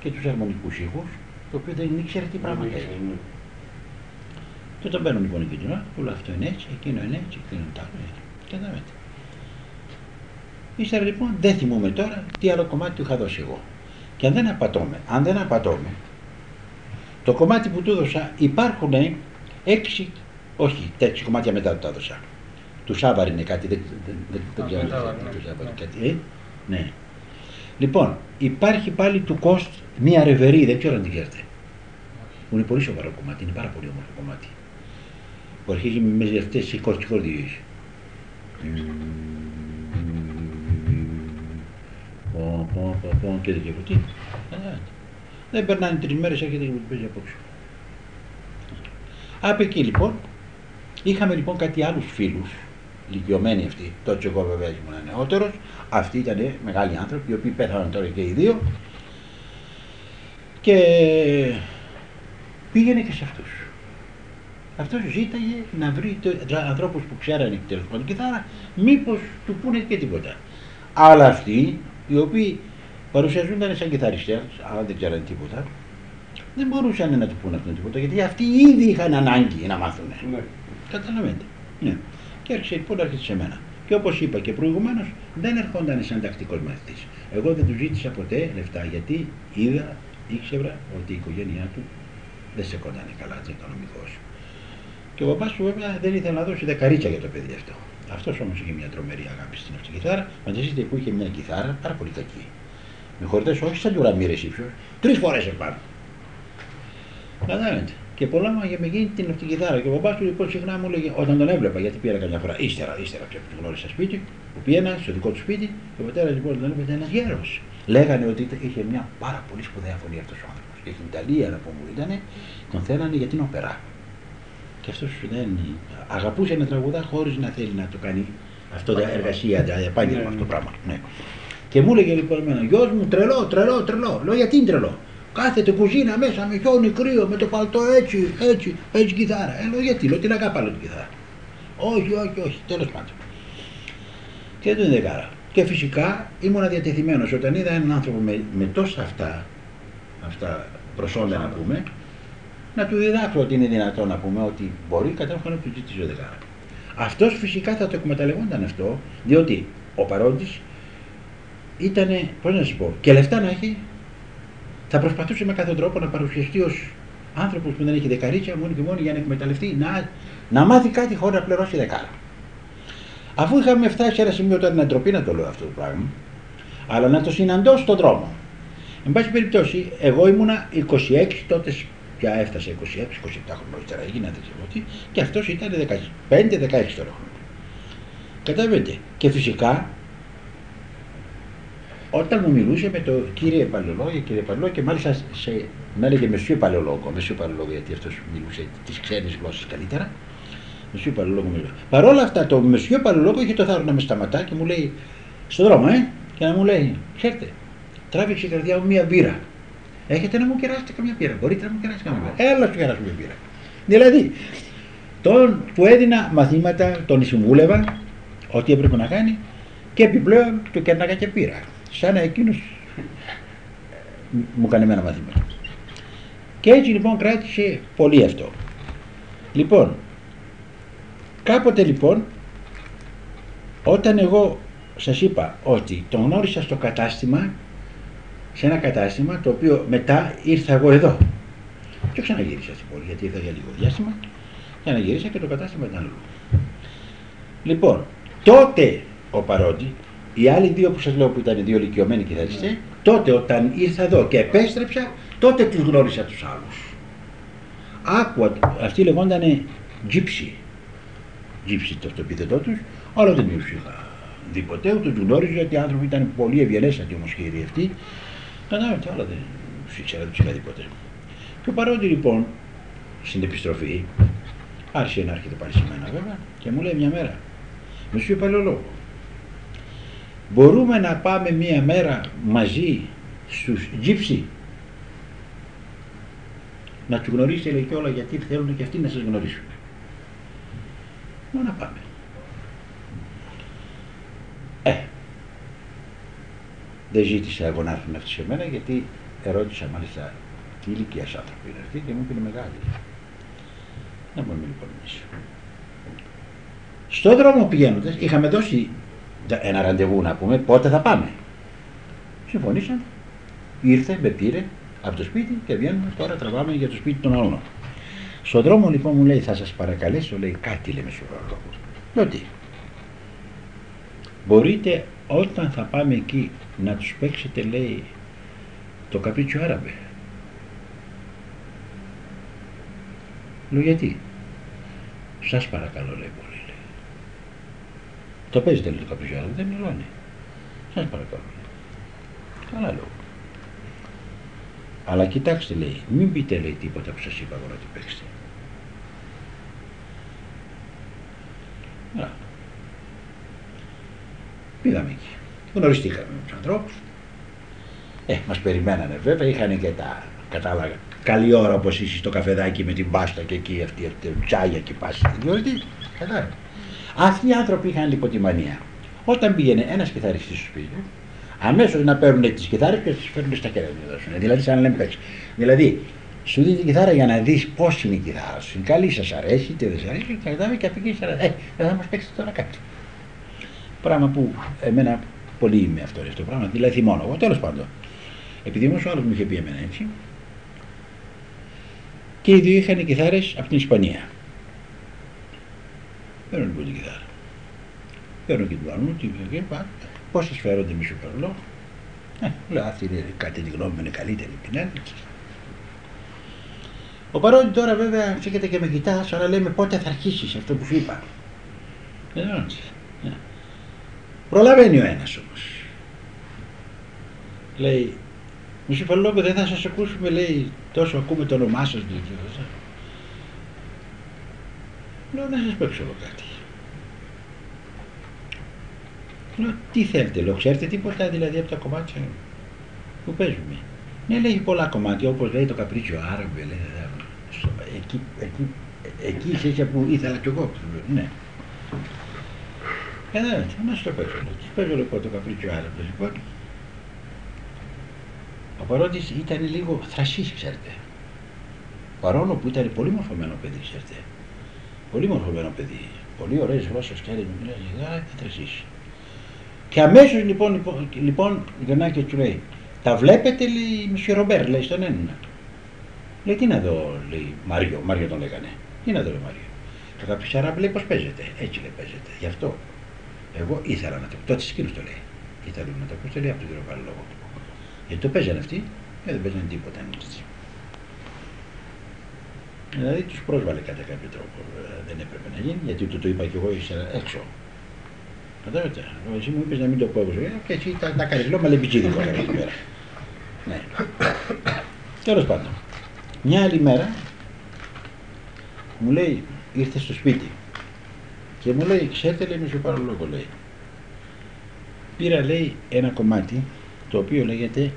και τους αρμονικούς ήχους, το οποίο δεν ήξερε τι πράγμα Δεν έχει. ήξερε, ναι. Και τον παίρνω λοιπόν εκεί την ώρα, του λέω αυτό είναι έτσι, εκείνο είναι έτσι, εκείνο είναι το άλλο. έτσι. Καταλαβαίνετε. Ύστερα λοιπόν δεν θυμούμαι τώρα τι άλλο κομμάτι του είχα δώσει εγώ. Και αν δεν απατώμε, αν δεν απατώμε, το κομμάτι που του έδωσα υπάρχουν έξι, όχι, έξι κομμάτια μετά του τα έδωσα. Του Σάβαρ είναι κάτι, δεν, δεν, δεν, δεν Α, ξέρω. του τι Σάβαρ, είναι, ναι. του Σάβαρ Ναι. κάτι, ε, ναι. Λοιπόν, υπάρχει πάλι του Κόστ μία ρεβερή, δεν ξέρω αν την ξέρετε. Που είναι πολύ σοβαρό κομμάτι, είναι πάρα πολύ όμορφο κομμάτι. Που αρχίζει με αυτές οι κορτσικόρδιες. Πω, πω, πω, πω, και τέτοια τι. Ε, Δεν περνάνε τρεις μέρες, έρχεται και μου την παίζει απόψε. Από εκεί λοιπόν, είχαμε λοιπόν κάτι άλλους φίλους, ηλικιωμένοι αυτοί, τότε εγώ βέβαια ήμουν νεότερος, αυτοί ήταν μεγάλοι άνθρωποι, οι οποίοι πέθαναν τώρα και οι δύο και πήγαινε και σε αυτούς. Αυτός ζήταγε να βρει το- ανθρώπους που ξέρανε τέλος πάντων κιθάρα, μήπως του πούνε και τίποτα. Αλλά αυτοί, οι οποίοι παρουσιαζόνταν σαν κιθαριστές, αλλά δεν ξέρανε τίποτα, δεν μπορούσαν να του πούνε αυτό τίποτα, γιατί αυτοί ήδη είχαν ανάγκη να μάθουν. Ναι. Καταλαβαίνετε. Ναι. Και άρχισε λοιπόν έρχεται σε μένα. Και όπως είπα και προηγουμένως, δεν ερχόταν σαν τακτικός μαθητής. Εγώ δεν του ζήτησα ποτέ λεφτά γιατί είδα, ήξερα ότι η οικογένειά του δεν σε κοντάνε καλά, έτσι οικονομικό. Και ο παπάς του βέβαια δεν ήθελε να δώσει δεκαρίτσα για το παιδί αυτό. Αυτός όμως είχε μια τρομερή αγάπη στην αυτή κιθάρα. Φανταστείτε που είχε μια κιθάρα πάρα πολύ κακή. Με χορδέ όχι σαν του ραμμύρε ύψος, τρεις φορές επάνω. Καταλαβαίνετε. Και πολέμαγε με γίνει την αυτή κιθάρα. Και ο μπαμπά του λοιπόν συχνά μου έλεγε, όταν τον έβλεπα, γιατί πήρα καμιά φορά, ύστερα, ύστερα πια που τον γνώρισα σπίτι, που πήγαινα στο δικό του σπίτι, και ο πατέρας λοιπόν τον έβλεπε ένας γέρος. Λέγανε ότι ήταν- είχε μια πάρα πολύ σπουδαία φωνή αυτός ο άνθρωπος. Και στην Ιταλία να πούμε ήταν, τον θέλανε για την όπερα. Και αυτός δεν. Αγαπούσε να τραγουδά χωρίς να θέλει να το κάνει αυτό τα εργασία, τα επάγγελμα Ναι, αυτό το ναι. πράγμα. Ναι. Και μου έλεγε λοιπόν εμένα, γιος μου τρελό, τρελό, τρελό. Λέω γιατί είναι τρελό. Κάθεται κουζίνα μέσα με χιόνι κρύο, με το παλτό έτσι, έτσι, παίζει κιθάρα. Ε, λέω γιατί, λέω την αγάπη άλλο την κιθάρα. Όχι, όχι, όχι, τέλος πάντων. Και δεν είναι δεκάρα. Και φυσικά ήμουν διατεθειμένος όταν είδα έναν άνθρωπο με, με τόσα αυτά, αυτά προσόντα να πούμε, να του διδάξω ότι είναι δυνατό να πούμε ότι μπορεί καταρχήν να του ζητήσει ο δεκάρα. Αυτός φυσικά θα το εκμεταλλευόταν αυτό, διότι ο παρόντης ήταν, πώς να σου πω, και λεφτά να έχει, θα προσπαθούσε με κάθε τρόπο να παρουσιαστεί ως άνθρωπος που δεν έχει δεκαρίτσα μόνο και μόνο για να εκμεταλλευτεί, να, να μάθει κάτι χωρίς να πληρώσει δεκάρα. Αφού είχαμε φτάσει σε ένα σημείο τώρα να ντροπή να το λέω αυτό το πράγμα, αλλά να το συναντώ στον δρόμο. Εν πάση περιπτώσει, εγώ ήμουνα 26 τότε πια έφτασα 26-27 χρόνια ύστερα έγινα δεν ξέρω τι και αυτός ήταν 15-16 τώρα χρόνια. Καταλαβαίνετε. Και φυσικά όταν μου μιλούσε με το κύριε Παλαιολόγο, κύριε Παλαιολόγο και μάλιστα σε, με έλεγε Μεσίου Παλαιολόγο, Μεσίου Παλαιολόγο γιατί αυτός μιλούσε τις ξένες γλώσσες καλύτερα. Μεσίου Παλαιολόγο μιλούσε. Παρ' όλα αυτά το Μεσίου Παλαιολόγο είχε το θάρρο να με σταματά και μου λέει στον δρόμο, ε, και να μου λέει, ξέρετε, τράβηξε η καρδιά μου μία μπύρα. Έχετε να μου κεράσετε καμιά μπύρα. Μπορείτε να μου κεράσετε καμιά μπύρα. Έλα σου κεράσω μια μπύρα. Δηλαδή, τον, του έδινα μαθήματα, τον συμβούλευα ό,τι έπρεπε να κάνει και επιπλέον του κέρναγα και πήρα. Σαν να εκείνος ε, μου έκανε εμένα μαθήματα. Και έτσι λοιπόν κράτησε πολύ αυτό. Λοιπόν, κάποτε λοιπόν, όταν εγώ σας είπα ότι τον γνώρισα στο κατάστημα, σε ένα κατάστημα το οποίο μετά ήρθα εγώ εδώ. Και ξαναγύρισα στην πόλη γιατί ήρθα για λίγο διάστημα. Ξαναγύρισα και το κατάστημα ήταν αλλού. Λοιπόν, τότε ο Παρόντι, οι άλλοι δύο που σας λέω που ήταν δύο ηλικιωμένοι κιθαριστές, τότε όταν ήρθα εδώ και επέστρεψα, τότε τους γνώρισα τους άλλους. Άκουα, αυτοί λεγόντανε Gypsy. Gypsy το αυτοπίθετό τους, αλλά δεν τους είχα δει ποτέ, ούτε τους γνώριζα ότι οι άνθρωποι ήταν πολύ ευγενέστατοι όμως και οι αυτοί. Καταλάβετε, αλλά δεν τους ήξερα, δεν τους είχα δει ποτέ. Και ο Παρόντι λοιπόν, στην επιστροφή, άρχισε να έρχεται πάλι σε μένα βέβαια και μου λέει μια μέρα, με σου είπα λόγο, μπορούμε να πάμε μια μέρα μαζί στους Gypsy; Να τους γνωρίσετε λέει και όλα γιατί θέλουν και αυτοί να σας γνωρίσουν. Μόνο να πάμε. Ε, δεν ζήτησα εγώ να έρθουν αυτοί σε μένα γιατί ερώτησα μάλιστα τι ηλικίας άνθρωποι είναι αυτοί και μου είπε είναι μεγάλη. Να πούμε λοιπόν εμείς. Στο δρόμο πηγαίνοντας, είχαμε δώσει ένα ραντεβού να πούμε, πότε θα πάμε. Συμφωνήσαν, ήρθε, με πήρε από το σπίτι και βγαίνουμε τώρα τραβάμε για το σπίτι των άλλων. Στον δρόμο λοιπόν μου λέει θα σας παρακαλέσω, λέει κάτι λέμε στο Λέω τι. Μπορείτε όταν θα πάμε εκεί να τους παίξετε λέει το καπρίτσιο Άραβε. Λέω γιατί. Σας παρακαλώ λέει πολύ. Λέει. Το παίζετε λέει το καπρίτσιο Άραβε, δεν μιλώνει. Σας παρακαλώ. Καλά λέω. Αλλά κοιτάξτε λέει, μην πείτε λέει τίποτα που σας είπα εγώ να το παίξετε. Πήγαμε εκεί. Γνωριστήκαμε με τους ανθρώπους. Ε, μας περιμένανε βέβαια, είχαν και τα κατάλαγα. Καλή ώρα όπως είσαι στο καφεδάκι με την πάστα και εκεί αυτή, αυτή τσάγια και πάστα στην γιορτή. Κατάλαβε. Αυτοί οι άνθρωποι είχαν λοιπόν τη μανία. Όταν πήγαινε ένας κιθαριστή στο σπίτι, αμέσως να παίρνουν τις κιθάρες και τις φέρνουν στα χέρια του. Δηλαδή, σαν να λέμε παίξει. Δηλαδή, σου δίνει την κιθάρα για να δεις πώς είναι η κιθάρα σου. Είναι καλή, σας αρέσει, είτε δεν σας αρέσει, και κατάλαβε και αφήγει. Ε, θα μας παίξετε τώρα κάτι. Πράγμα που εμένα πολύ είμαι αυτό το πράγμα, δηλαδή μόνο εγώ. Τέλος πάντων. Επειδή όμως ο άλλος μου είχε πει εμένα έτσι, και οι δύο είχαν κιθάρες από την Ισπανία. Παίρνω λοιπόν την κιθάρα. Παίρνω και την πάνω, την και είπα, πώ σα φέρονται μη σου παρολό. Ε, λέω αυτή είναι κάτι τη γνώμη μου είναι καλύτερη την άλλη. Ο παρόντι τώρα βέβαια φύγεται και με κοιτάς, αλλά λέμε πότε θα αρχίσεις αυτό που σου είπα. Δεν Προλαβαίνει ο ένας όμως. Λέει, μισή λόγο δεν θα σας ακούσουμε, λέει, τόσο ακούμε το όνομά σας. Λέει, Λέω, να σας παίξω εγώ κάτι. Λέω, τι θέλετε, λέω, ξέρετε τίποτα δηλαδή από τα κομμάτια που παίζουμε. Ναι, λέει πολλά κομμάτια, όπως λέει το Καπρίτσιο Άραμπε, λέει, εκεί, εκεί, εκεί είσαι που ήθελα κι εγώ. Ναι. Ε, ναι, να στο παίζω. Παίζω λοιπόν το καπρίτσιο άραβο λοιπόν. Ο Παρόντης ήταν λίγο θρασής, ξέρετε. Παρόλο που ήταν πολύ μορφωμένο παιδί, ξέρετε. Πολύ μορφωμένο παιδί. Πολύ ωραίες γλώσσες και έλεγε, μιλάει, θρασής. Και αμέσως λοιπόν, λοιπόν, λοιπόν γυρνάει και του λέει, τα βλέπετε, λέει, Μισιο Ρομπέρ, λέει στον ένα. Λέει, τι να δω, λέει, Μάριο, Μάριο τον λέγανε. Τι να δω, λέει, Μάριο. Το καπισαρά λέει πώς παίζεται. Έτσι λέει παίζεται. Γι' αυτό. Εγώ ήθελα να το πω. Τότε εκείνος το λέει. Ήθελα να το πω. Το λέει από τον κύριο λόγο. Γιατί το παίζανε αυτοί και δεν παίζανε τίποτα. Δηλαδή τους πρόσβαλε κατά κάποιο τρόπο. Ε, δεν έπρεπε να γίνει γιατί το, το είπα και εγώ ήσασταν έξω. Κατάλαβε. Εσύ μου είπες να μην το πω εγώ. Και έτσι τα, τα καριλό με λεμπιτζίδικο εκεί πέρα. Ναι. Τέλος πάντων. Μια άλλη μέρα μου λέει ήρθε στο σπίτι και μου λέει, ξέρετε, λέει, μισό παραλόγο, λέει. Πήρα, λέει, ένα κομμάτι, το οποίο λέγεται,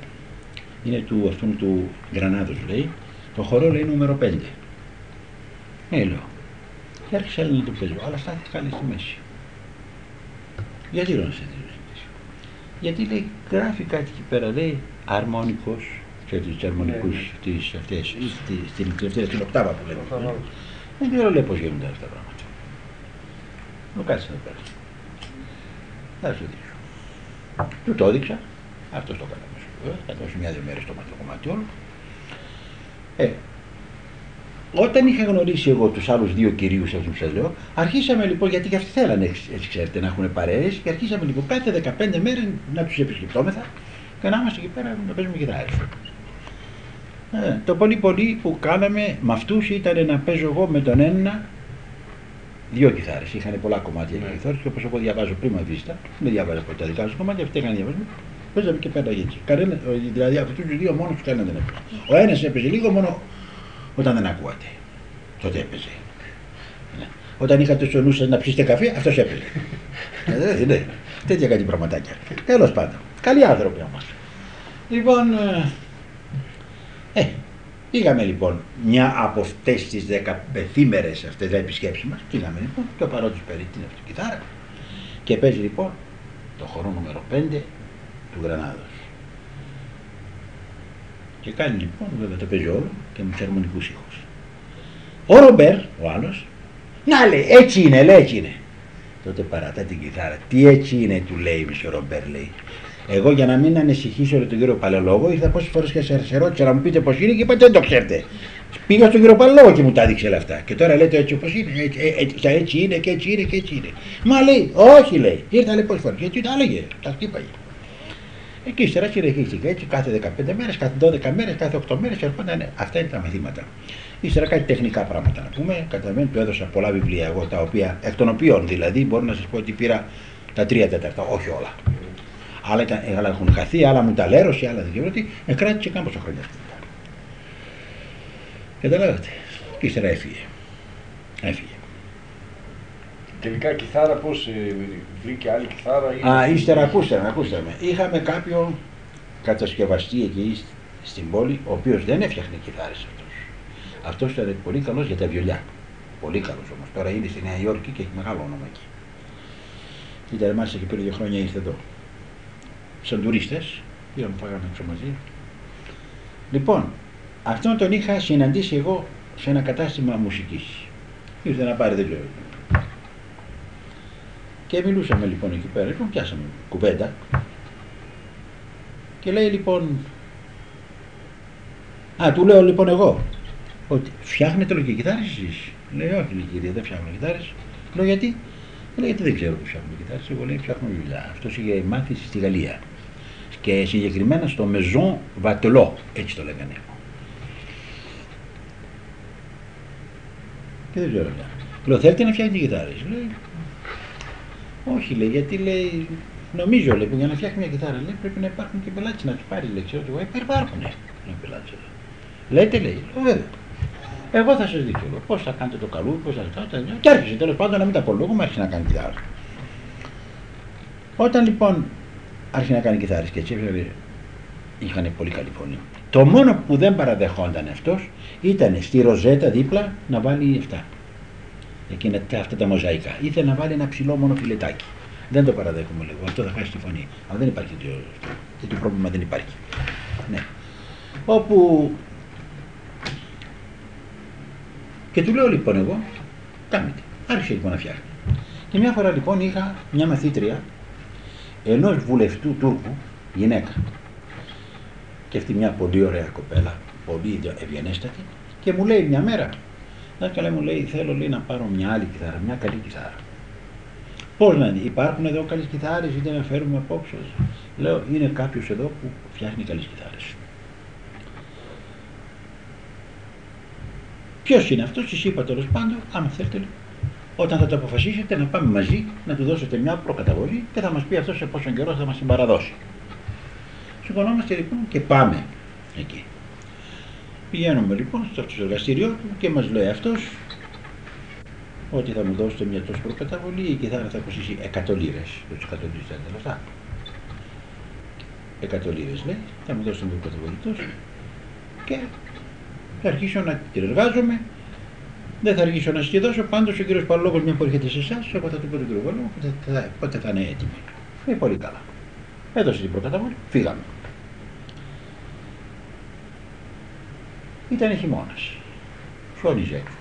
είναι του αυτού του Γρανάδος, λέει, το χορό, λέει, νούμερο 5. Ναι, λέω. Και άρχισα να το παίζω, αλλά στάθηκα, λέει, στη μέση. Γιατί λέω να σε Γιατί, λέει, γράφει κάτι εκεί πέρα, λέει, αρμόνικος, ξέρετε, τους αρμονικούς, ναι, ναι. τις αυτές, στην τελευταία, στην οκτάβα που λέμε. Δεν ξέρω, λέει, πώς γίνονται αυτά τα πράγματα. Μου κάτσε εδώ πέρα. Θα σου δείξω. Του το έδειξα. Αυτός το έκανα μέσα. Θα δώσει μια-δύο μέρες το κομμάτι όλο. Ε, όταν είχα γνωρίσει εγώ τους άλλους δύο κυρίους, αυτού που σας λέω, αρχίσαμε λοιπόν, γιατί και αυτοί θέλανε, έτσι ξέρετε, να έχουν παρέες, και αρχίσαμε λοιπόν κάθε 15 μέρες να τους επισκεπτόμεθα και να είμαστε εκεί πέρα να παίζουμε κιθάρες. Ε, το πολύ πολύ που κάναμε με αυτούς ήταν να παίζω εγώ με τον ένα δύο κιθάρες. Είχαν πολλά κομμάτια ναι. κιθάρες και όπως εγώ διαβάζω πριν βίστα, δεν διαβάζω ποτέ τα δικά σου κομμάτια, αυτοί είχαν διαβάσει. Παίζαμε και πέρα έτσι. Κανένα, δηλαδή αυτούς τους δύο μόνος τους κανένα δεν έπαιζε. Ο ένας έπαιζε λίγο μόνο όταν δεν ακούατε. Τότε έπαιζε. Ναι. Όταν είχατε στο νους σας να ψήσετε καφέ, αυτός έπαιζε. [laughs] ε, ναι. Τέτοια κάτι πραγματάκια. Τέλος πάντων. Καλοί άνθρωποι όμως. Λοιπόν, ε, ε Πήγαμε λοιπόν μια από αυτές τις δεκαπεθήμερες αυτές τι επισκέψει μας. Πήγαμε λοιπόν και ο παρόντο παίρνει την αυτοκιθάρα και παίζει λοιπόν το χορό νούμερο 5 του Γρανάδος. Και κάνει λοιπόν, βέβαια το παίζει όλο και με του αρμονικού ήχου. Ο Ρομπέρ, ο άλλος, να λέει, έτσι είναι, λέει, έτσι είναι. τότε παρατά την κιθάρα. Τι έτσι είναι, του λέει ο Ρομπέρ, λέει. Εγώ για να μην ανησυχήσω τον κύριο Παλαιολόγο, ήρθα πόσες φορές και σε ρώτησα να μου πείτε πώς είναι και είπατε δεν το ξέρετε. Πήγα στον κύριο Παλαιολόγο και μου τα έδειξε όλα αυτά. Και τώρα λέτε έτσι όπως είναι, έτσι, ε, έτσι, έτσι είναι και έτσι είναι και έτσι είναι. Μα λέει, όχι λέει, ήρθα λέει πόσες φορές και έτσι τα έλεγε, τα χτύπαγε. Εκεί ύστερα συνεχίστηκε έτσι κάθε 15 μέρες, κάθε 12 μέρες, κάθε 8 μέρες ερχόταν. Αυτά είναι τα μαθήματα. Ύστερα κάτι τεχνικά πράγματα να πούμε. Καταλαβαίνετε, του έδωσα πολλά βιβλία εγώ, τα οποία, εκ των οποίων δηλαδή μπορώ να σας πω ότι πήρα τα τρία τέταρτα, όχι όλα. Άλλα, ήταν, άλλα έχουν χαθεί, άλλα μου τα λέρωσε, άλλα δεν ξέρω τι. Εκράτησε κάμποσα χρόνια αυτή. Καταλάβατε. Και ύστερα έφυγε. Έφυγε. Τελικά κιθάρα πώς ε, βρήκε άλλη κιθάρα ή... Α, ύστερα ακούστε με, ακούστε με. Είχαμε κάποιον κατασκευαστή εκεί στην πόλη, ο οποίος δεν έφτιαχνε κιθάρες αυτός. Αυτός ήταν πολύ καλός για τα βιολιά. Πολύ καλός όμως. Τώρα είναι στη Νέα Υόρκη και έχει μεγάλο όνομα εκεί. Ήταν μάλιστα και πριν δύο χρόνια ήρθε εδώ. Σαν τουρίστες, πήγαμε φάγαμε έξω μαζί. Λοιπόν, αυτόν τον είχα συναντήσει εγώ σε ένα κατάστημα μουσικής. Ήρθε να πάρει, δεν ξέρω. Και μιλούσαμε λοιπόν εκεί πέρα, λοιπόν πιάσαμε κουβέντα. Και λέει λοιπόν, α, του λέω λοιπόν εγώ, ότι φτιάχνετε όλο και κιθάρες εσείς. Λέει, όχι λέει, κύριε, δεν φτιάχνουμε κιθάρες. Λέω γιατί; Λέει, γιατί δεν ξέρω που φτιάχνουμε κιθάρες. Εγώ λέει, φτιάχνω δουλειά. Αυτός είχε μάθηση στη Γαλλία. Και συγκεκριμένα στο Maison Vatelot, έτσι το λέγανε. Και δεν ξέρω πια. Λέω, θέλετε να φτιάχνετε κιθάρες. Λέει, όχι λέει, γιατί λέει, νομίζω λέει, που για να φτιάχνει μια κιθάρα λέει, πρέπει να υπάρχουν και πελάτες να τους πάρει. Λέει, ξέρω εγώ, υπάρχουν ναι, πελάτες. Λέτε, λέει, λέω, βέβαια. Εγώ θα σας δείξω πώς θα κάνετε το καλού, πώς θα κάνετε. Και άρχισε τέλος πάντων να μην τα απολογούμε, άρχισε να κάνει κιθάρα. Όταν λοιπόν άρχισε να κάνει κιθάρες και έτσι έφερε, είχαν πολύ καλή φωνή. Το μόνο που δεν παραδεχόταν αυτός ήταν στη ροζέτα δίπλα να βάλει αυτά εκείνα αυτά τα μοζαϊκά. Ήθελε να βάλει ένα ψηλό μόνο φιλετάκι. Δεν το παραδέχομαι λίγο. Αυτό θα χάσει τη φωνή. Αλλά δεν υπάρχει τέτοιο, τέτοιο πρόβλημα, δεν υπάρχει. Ναι. Όπου. Και του λέω λοιπόν εγώ, κάνετε. Άρχισε λοιπόν να φτιάχνει. Και μια φορά λοιπόν είχα μια μαθήτρια ενός βουλευτού Τούρκου, γυναίκα. Και αυτή μια πολύ ωραία κοπέλα, πολύ ευγενέστατη, και μου λέει μια μέρα, καλά μου λέει θέλω λέει, να πάρω μια άλλη κιθάρα, μια καλή κιθάρα. Πώς να είναι, υπάρχουν εδώ καλές κιθάρες, είτε να φέρουμε απόψε. Λέω είναι κάποιος εδώ που φτιάχνει καλές κιθάρες. Ποιος είναι αυτός, σα είπα τέλος πάντων, άμα θέλετε, όταν θα το αποφασίσετε να πάμε μαζί να του δώσετε μια προκαταβολή και θα μας πει αυτός σε πόσο καιρό θα μας την παραδώσει. Συμφωνόμαστε λοιπόν και πάμε εκεί. Πηγαίνουμε λοιπόν στο εργαστήριό του και μας λέει αυτός ότι θα μου δώσετε μια τόσο προκαταβολή και θα, θα κοστίσει 100 λίρες. Τους 100 λίρες δεν λεφτά. 100 λίρες λέει, θα μου δώσετε μια προκαταβολή τόσο και θα αρχίσω να την εργάζομαι δεν θα αργήσω να σα τη δώσω. Πάντως ο κύριος Παλόγο, μια που έρχεται σε εσάς, εγώ θα του πω τον κύριο Παλόγο πότε θα είναι έτοιμη. Ε, πολύ καλά. Έδωσε την προκαταβολή, φύγαμε. Ήταν χειμώνας. Φρόνιζε έξω.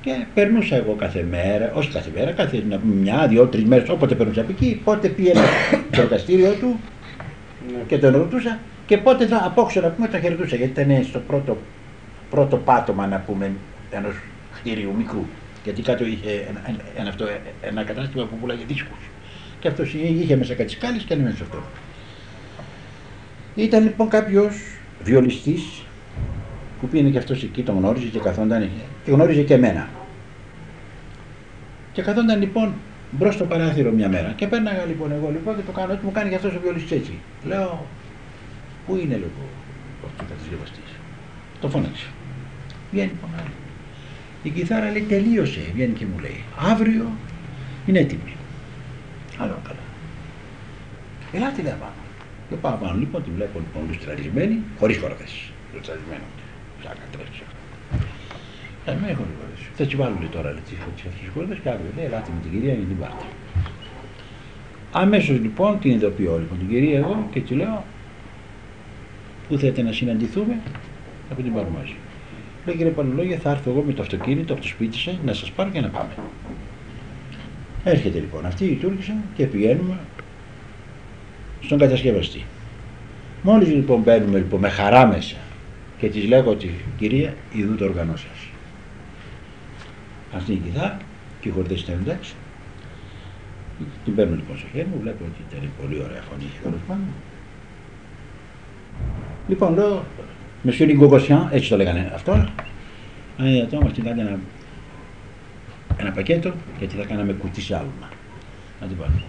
Και περνούσα εγώ κάθε μέρα, όχι κάθε μέρα, κάθε μια, δύο, τρεις μέρες, όποτε περνούσα από εκεί, πότε πήγαινα [coughs] στο εργαστήριο του ναι. και τον ρωτούσα και πότε θα απόξω να πούμε το χαιρετούσα γιατί ήταν στο πρώτο, πρώτο πάτωμα να πούμε ενός κτίριου μικρού. Γιατί κάτω είχε ένα, ένα, αυτό, ένα κατάστημα που πουλάγε δίσκους. Και αυτός είχε μέσα κάτι σκάλες και ανέμενε σε αυτό. Ήταν λοιπόν κάποιος βιολιστής που πήγαινε και αυτός εκεί, τον γνώριζε και καθόταν και γνώριζε και εμένα. Και καθόταν λοιπόν μπρος στο παράθυρο μια μέρα και πέρναγα λοιπόν εγώ λοιπόν και το κάνω έτσι μου κάνει και αυτό ο βιολιστή έτσι. Λέω, πού είναι λοιπόν ο κατασκευαστή. Το φώναξε. Βγαίνει λοιπόν άλλο. Η κιθάρα λέει τελείωσε, βγαίνει και μου λέει, αύριο είναι έτοιμη. Άλλο καλά. Ελάτε λέει πάνω. Και πάω πάνω λοιπόν, τη βλέπω λοιπόν λουστραρισμένη, χωρίς χορδέ. Λουστραρισμένο. Ψάκα τρέψει. Ε, με έχω λίγο Θα τη βάλω τώρα τι χορδέ και αύριο λέει, ελάτε με την κυρία για την πάρτε. Αμέσως λοιπόν την ειδοποιώ λοιπόν την κυρία εγώ και τη λέω, Πού θέλετε να συναντηθούμε, από την πάρω μαζί. Λέει κύριε Πανολόγια, θα έρθω εγώ με το αυτοκίνητο από το σπίτι σας να σας πάρω και να πάμε. Έρχεται λοιπόν αυτή η Τούρκισσα και πηγαίνουμε στον κατασκευαστή. Μόλις λοιπόν μπαίνουμε λοιπόν με χαρά μέσα και της λέγω ότι κυρία ειδού το οργανό σας. Αυτή η κιθάρα και οι χορδές ήταν εντάξει. Την παίρνω λοιπόν στο χέρι μου, βλέπω ότι ήταν πολύ ωραία φωνή και τέλος πάντων. Λοιπόν, λέω, Monsieur Λιγκογκοσιάν, έτσι το λέγανε αυτό, αν είναι δυνατόν μας την κάνετε ένα, ένα πακέτο, γιατί θα κάναμε κουτί σε άλμα. Να την πάρουμε.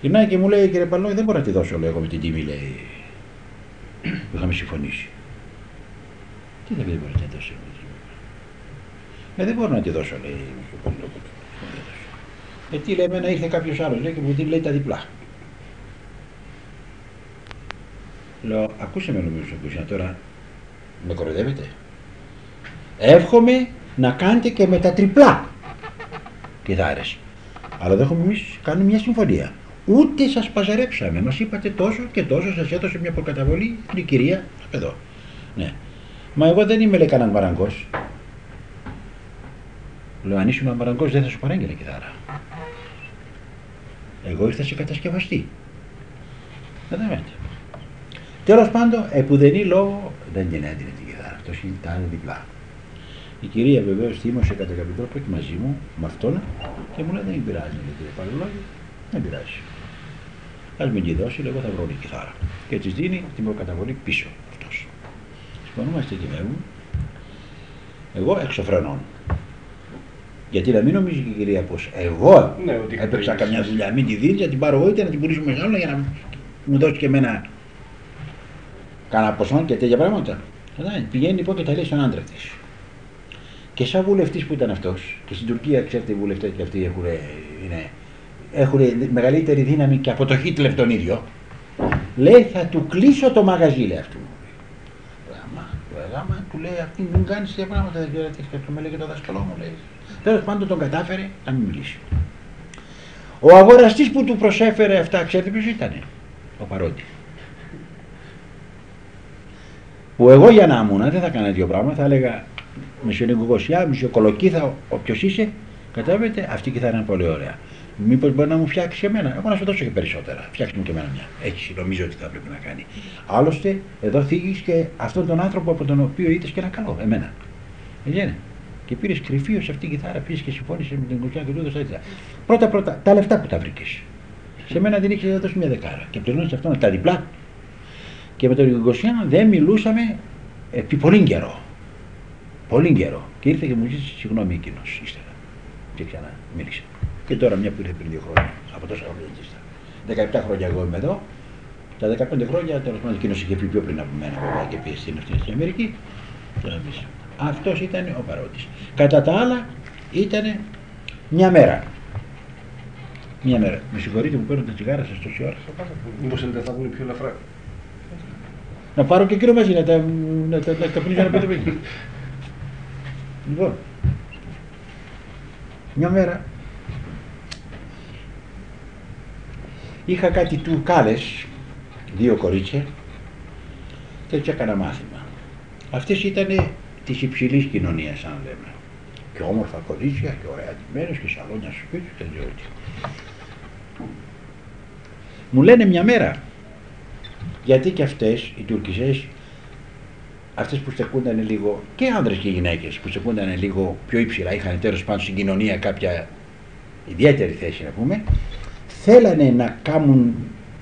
Γυρνάει και μου λέει, κύριε Παλόη, δεν μπορώ να τη δώσω, λέω, εγώ με την τιμή, λέει, που είχαμε συμφωνήσει. Τι δεν μπορείς να τη δώσω, ε, δεν μπορώ να τη δώσω, λέει, ε, τι λέει, εμένα ήρθε κάποιος άλλος λέει και μου λέει τα διπλά. Λέω, ακούσε με νομίζω ακούσε τώρα, με κοροϊδεύετε. Εύχομαι να κάνετε και με τα τριπλά κιθάρες. Αλλά δεν έχουμε εμείς κάνει μια συμφωνία. Ούτε σας παζαρέψαμε. Μας είπατε τόσο και τόσο, σας έδωσε μια προκαταβολή η κυρία εδώ. Ναι. Μα εγώ δεν είμαι λέει κανέναν μαραγκός. Λέω αν ήσουν μαραγκός δεν θα σου παράγγειλε κιθάρα. Εγώ ήρθα σε κατασκευαστή. Καταλαβαίνετε. Τέλος πάντων, επουδενή λόγο δεν την έδινε την κιθάρα. Αυτό ήταν διπλά. Η κυρία βεβαίως θύμωσε κατά κάποιο τρόπο και μαζί μου με αυτόν και μου λέει δεν πειράζει, λέει κύριε Παλαιολόγη, δεν πειράζει. Α μην τη δώσει, εγώ θα βρω την κιθάρα. Και της δίνει την προκαταβολή πίσω αυτό. Συμφωνούμαστε και με Εγώ εξωφρενών. Γιατί να μην νομίζεις και η κυρία πως εγώ Ναι, ότι έπαιξα είχατε καμιά ίσως. δουλειά, μην τη δίνει, να την πάρω εγώ είτε να την πουλήσω μεγάλο για να μου δώσεις και εμένα κάνα ποσό και τέτοια πράγματα. Καταλάβεις, Πηγαίνει λοιπόν και τα λέει στον άντρα της. Και σαν βουλευτής που ήταν αυτός, και στην Τουρκία ξέρετε οι βουλευτές και αυτοί έχουν, είναι, έχουν μεγαλύτερη δύναμη και από το Χίτλερ τον ίδιο, λέει θα του κλείσω το μαγαζί λέει αυτού. Γάμα, του γάμα, του λέει αυτή μην κάνεις τέτοια πράγματα, δεν ξέρω τι και αυτό με λέει και το δάσκαλό μου λέει. Τέλος πάντων τον κατάφερε να μην μιλήσει. Ο αγοραστής που του προσέφερε αυτά, ξέρετε ποιος ήταν, ο Παρόντι. Που εγώ για να ήμουν δεν θα έκανα δύο πράγματα, θα έλεγα Μεσιο Νικοκοσιά, Μεσιο Κολοκύθα, όποιος είσαι, καταλάβετε, αυτή η κιθάρα είναι πολύ ωραία. Μήπως μπορεί να μου φτιάξει εμένα, εγώ να σου δώσω και περισσότερα. Φτιάξτε μου και εμένα μια. Έτσι νομίζω ότι θα πρέπει να κάνει. Άλλωστε, εδώ θίγεις και αυτόν τον άνθρωπο από τον οποίο είδες και ένα καλό, εμένα. Έτσι είναι. Και πήρες κρυφίω αυτή την κιθάρα, πήγε και συμφώνησες με την κουσιά και του έδωσε έτσι. Πρώτα πρώτα, τα λεφτά που τα βρήκες. Σε μένα την είχες δώσεις μια δεκάρα. Και πληρώνεις αυτόν τα διπλά. Και με τον Ιγκοσιά δεν μιλούσαμε επί πολύ καιρό. Πολύ καιρό. Και ήρθε και μου ζήτησε συγγνώμη εκείνος ύστερα. Και ξανά μίλησε. Και τώρα μια που ήρθε πριν δύο χρόνια. Από τόσα χρόνια και ύστερα. 17 χρόνια εγώ είμαι εδώ. Τα 15 χρόνια τέλος πάντων εκείνος είχε πει πιο πριν από μένα βέβαια και πήγε στην αυτή στην Αμερική. Αυτός ήταν ο παρότη. Κατά τα άλλα ήταν μια μέρα. Μια μέρα. Με συγχωρείτε που παίρνω τα τσιγάρα σας τόση ώρα. Μήπως δεν θα βγουν πιο ελαφρά. Να πάρω και εκείνο μαζί να τα, να τα, να τα καπνίσω ένα πέντε πέντε. [laughs] Λοιπόν, μια μέρα είχα κάτι του κάλες, δύο κορίτσια και έτσι έκανα μάθημα. Αυτές ήταν της υψηλής κοινωνίας, αν λέμε. Και όμορφα κορίτσια και ωραία αντιμένες και σαλόνια στο σπίτι και δεν ξέρω τι. Μου λένε μια μέρα, γιατί και αυτές οι Τουρκισές, αυτές που στεκούνταν λίγο, και άνδρες και γυναίκες που στεκούνταν λίγο πιο υψηλά, είχαν τέλος πάντων στην κοινωνία κάποια ιδιαίτερη θέση να πούμε, θέλανε να κάνουν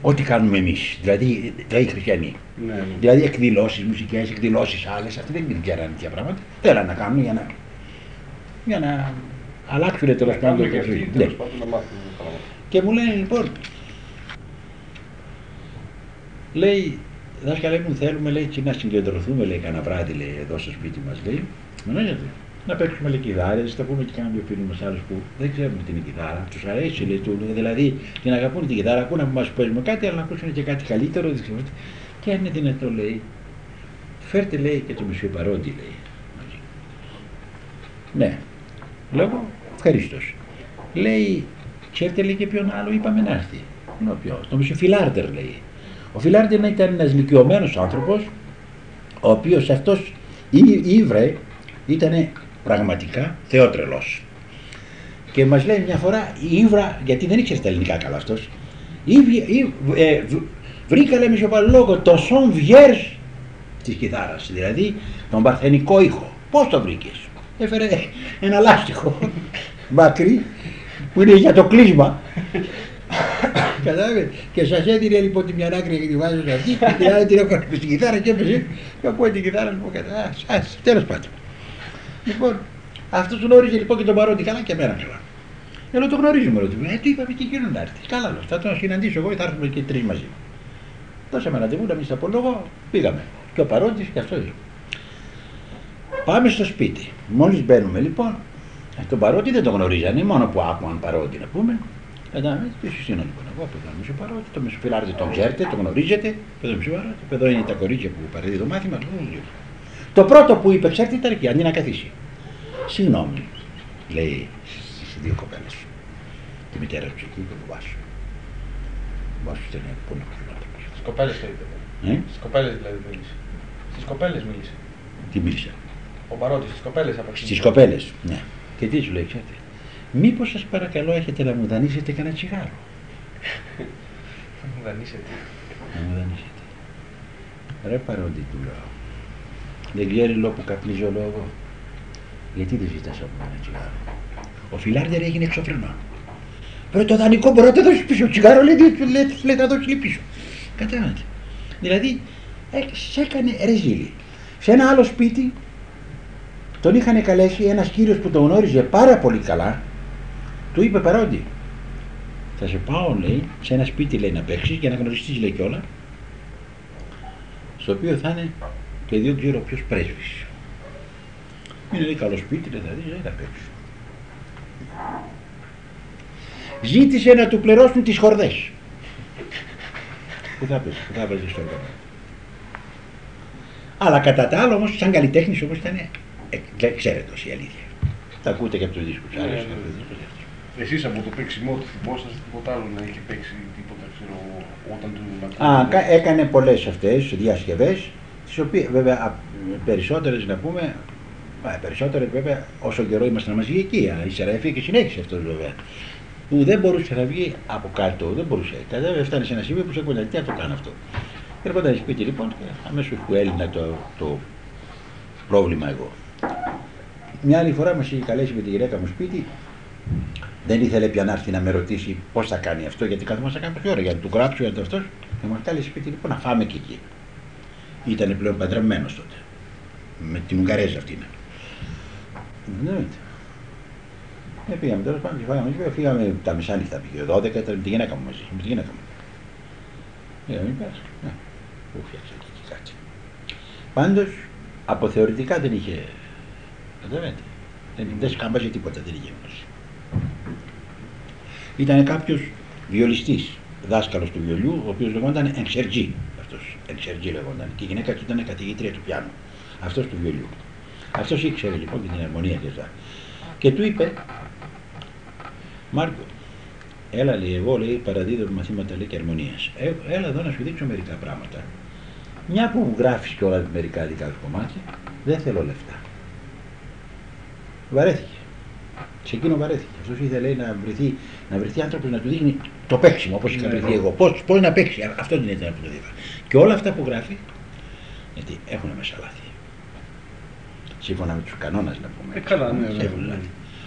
ό,τι κάνουμε εμείς, δηλαδή, δηλαδή οι χριστιανοί. Ναι, ναι. Δηλαδή εκδηλώσεις, μουσικές, εκδηλώσεις άλλες, αυτοί δεν ξέραν τέτοια πράγματα, θέλανε να κάνουν για να, για να αλλάξουν τέλος Να κάνουμε πάντων και το αυτοί, ζωή. τέλος Ναι. πάντων, να μάθουν πράγματα. Και μου λένε λοιπόν, λέει, δάσκαλε μου θέλουμε λέει, έτσι να συγκεντρωθούμε λέει κανένα βράδυ λέει, εδώ στο σπίτι μας λέει, γνωρίζετε, να παίξουμε λέει κιθάρες, θα πούμε και κάνουμε δύο φίλοι μας άλλους που δεν ξέρουν τι είναι η κιθάρα, τους αρέσει λέει, του, δηλαδή την αγαπούν την κιθάρα, ακούνε από εμάς που παίζουμε κάτι, αλλά να ακούσουν και κάτι καλύτερο, δεν ξέρω τι. Και αν είναι δυνατό λέει, φέρτε λέει και το μισό παρόντι λέει. μαζί. Ναι, λέω ευχαρίστως. Λέει, ξέρετε λέει και ποιον άλλο είπαμε να έρθει. Λέω ποιο, το μισό Φιλάρτερ λέει. Ο Φιλάρτερ ήταν ένας ηλικιωμένος άνθρωπος, ο οποίος αυτός ή- ήβρε ήταν πραγματικά θεότρελος. Και μας λέει μια φορά η Ήβρα, γιατί δεν ήξερε τα ελληνικά καλά αυτός, ε, βρήκα λέμε σε λόγο το son vierge της κιθάρας, δηλαδή τον παρθενικό ήχο. Πώς το βρήκες, Έφερε ένα λάστιχο μακρύ που είναι για το κλείσμα. Κατάλαβες; Και σας έδινε λοιπόν τη μια άκρη και τη βάζω σε αυτή. Και την άλλη την έχω στην κιθάρα και έπεσε. Και ακούω την κιθάρα λοιπόν κατά. Α, τέλος πάντων. Λοιπόν, αυτό γνώριζε λοιπόν και τον παρόντι καλά και εμένα καλά. Ενώ το γνωρίζουμε ότι ε, τι είπαμε και εκείνον να έρθει. Καλά, λέω. Θα τον συναντήσω εγώ ή θα έρθουμε και τρεις μαζί. Δώσαμε ραντεβού να μην στα πω λόγο, πήγαμε. Και ο παρόντι και αυτός Πάμε στο σπίτι. Μόλις μπαίνουμε λοιπόν, τον παρόντι δεν τον γνωρίζανε, μόνο που άκουγαν παρόντι να πούμε. Κατάλαβε, ποιο είναι λοιπόν εγώ που ήταν μεσοπαρότη, το μεσοφυλάρι τον ξέρετε, τον γνωρίζετε, το μεσοπαρότη, εδώ είναι τα κορίτσια που παραδίδει το μάθημα. Το πρώτο που είπε, ξέρετε, ήταν εκεί, αντί να καθίσει. Συγγνώμη, λέει στις δύο κοπέλες. Τη μητέρα τους εκεί και ο μπαμπά σου. Ο μπαμπά σου ήταν πολύ άνθρωπο. Στις κοπέλες το είπε. Ε; Στις κοπέλες δηλαδή μίλησε. Στις κοπέλες μίλησε. Τι μίλησα. Ο παρότη, στις κοπέλες από Στις κοπέλες, ναι. Και τι σου λέει, ξέρετε. Μήπως σας παρακαλώ έχετε να μου δανείσετε κανένα τσιγάρο; [laughs] Να μου δανείσετε. Να μου δανείσετε. Ρε παρόντι του λέω. Δεν ξέρει λόγο που καπνίζω λόγο. Γιατί δεν ζητάς από μένα τσιγάρο; Ο φιλάρντερ έγινε εξωφρενό. Ρε το δανεικό μπορεί να το δώσει πίσω. Τσιγάρο λέει, λέει, λέει να δώσει πίσω. Κατάλαβατε. Δηλαδή ε, σε έκανε ρεζίλη. Σε ένα άλλο σπίτι τον είχαν καλέσει ένας κύριος που τον γνώριζε πάρα πολύ καλά. Του είπε παρόντι. Θα σε πάω, λέει, σε ένα σπίτι λέει, να παίξεις για να γνωριστείς, λέει κιόλα. Στο οποίο θα είναι και δεν ξέρω ποιος πρέσβης. Είναι λέει καλός σπίτι, δεν θα δει, δεν θα παίξει. Ζήτησε να του πληρώσουν τις χορδές. Πού θα πέσει, πού θα βάζει στο έργο. Αλλά κατά τα άλλα όμως, σαν καλλιτέχνης όμω ήταν. Ε, δεν ξέρετε η αλήθεια. Τα ακούτε και από τους δίσκους. Ναι, ναι, ναι. Εσείς από το παίξιμό του θυμόσαστε τίποτα άλλο να έχει παίξει τίποτα, ξέρω, όταν του Α, έκανε πολλές αυτές διασκευές, τις οποίες βέβαια περισσότερες να πούμε, περισσότερες βέβαια όσο καιρό ήμασταν μαζί εκεί, ύστερα έφυγε και συνέχισε αυτός βέβαια. Που δεν μπορούσε να βγει από κάτω, δεν μπορούσε. Κατάλαβε, έφτανε σε ένα σημείο που σε έκανε τι να το κάνω αυτό. Έρχονταν σπίτι λοιπόν και αμέσως που έλυνα το, το πρόβλημα εγώ. Μια άλλη φορά μας είχε καλέσει με τη γυναίκα μου σπίτι. Δεν ήθελε πια να έρθει να με ρωτήσει πώς θα κάνει αυτό, γιατί καθόμαστε κάποια ώρα για να του γράψω για το αυτός. Και μα κάλεσε σπίτι λοιπόν να φάμε και εκεί. Ήταν πλέον παντρεμένος τότε. Με την Ουγγαρέζα αυτή είναι. Ναι. Ε, πήγαμε τέλος πάντων και φάγαμε και φύγαμε τα μισάνυχτα πήγε. 12 ήταν με τη γυναίκα μου μαζί. Με τη γυναίκα μου. Πήγαμε πέρα. Ναι. Πού φτιάξα εκεί κάτι. Πάντως από θεωρητικά δεν είχε Καταλαβαίνετε. Δεν, δεν σκάμπαζε τίποτα, δεν είχε γνώση. Ήταν κάποιος βιολιστής, δάσκαλος του βιολιού, ο οποίος λεγόταν Ενξερτζή. Αυτός Ενξερτζή λεγόταν. Και η γυναίκα του ήταν καθηγήτρια του πιάνου. Αυτός του βιολιού. Αυτός ήξερε λοιπόν και την αρμονία και αυτά. Και του είπε, Μάρκο, έλα λέει, εγώ λέει παραδίδω μαθήματα λέει και αρμονίας. Ε, έλα εδώ να σου δείξω μερικά πράγματα. Μια που γράφεις και όλα μερικά δικά του κομμάτια, δεν θέλω λεφτά. Βαρέθηκε. Σε εκείνο βαρέθηκε. Αυτός ήθελε να βρεθεί, να βρεθεί άνθρωπος να του δείχνει το παίξιμο όπως είχα ναι, βρεθεί ναι. εγώ. Πώς να παίξει. Αυτό δεν ήταν που το είπα. Και όλα αυτά που γράφει, γιατί έχουν μέσα λάθη. Σύμφωνα με τους κανόνες να πούμε. Ε, καλά, ναι, ναι, ναι.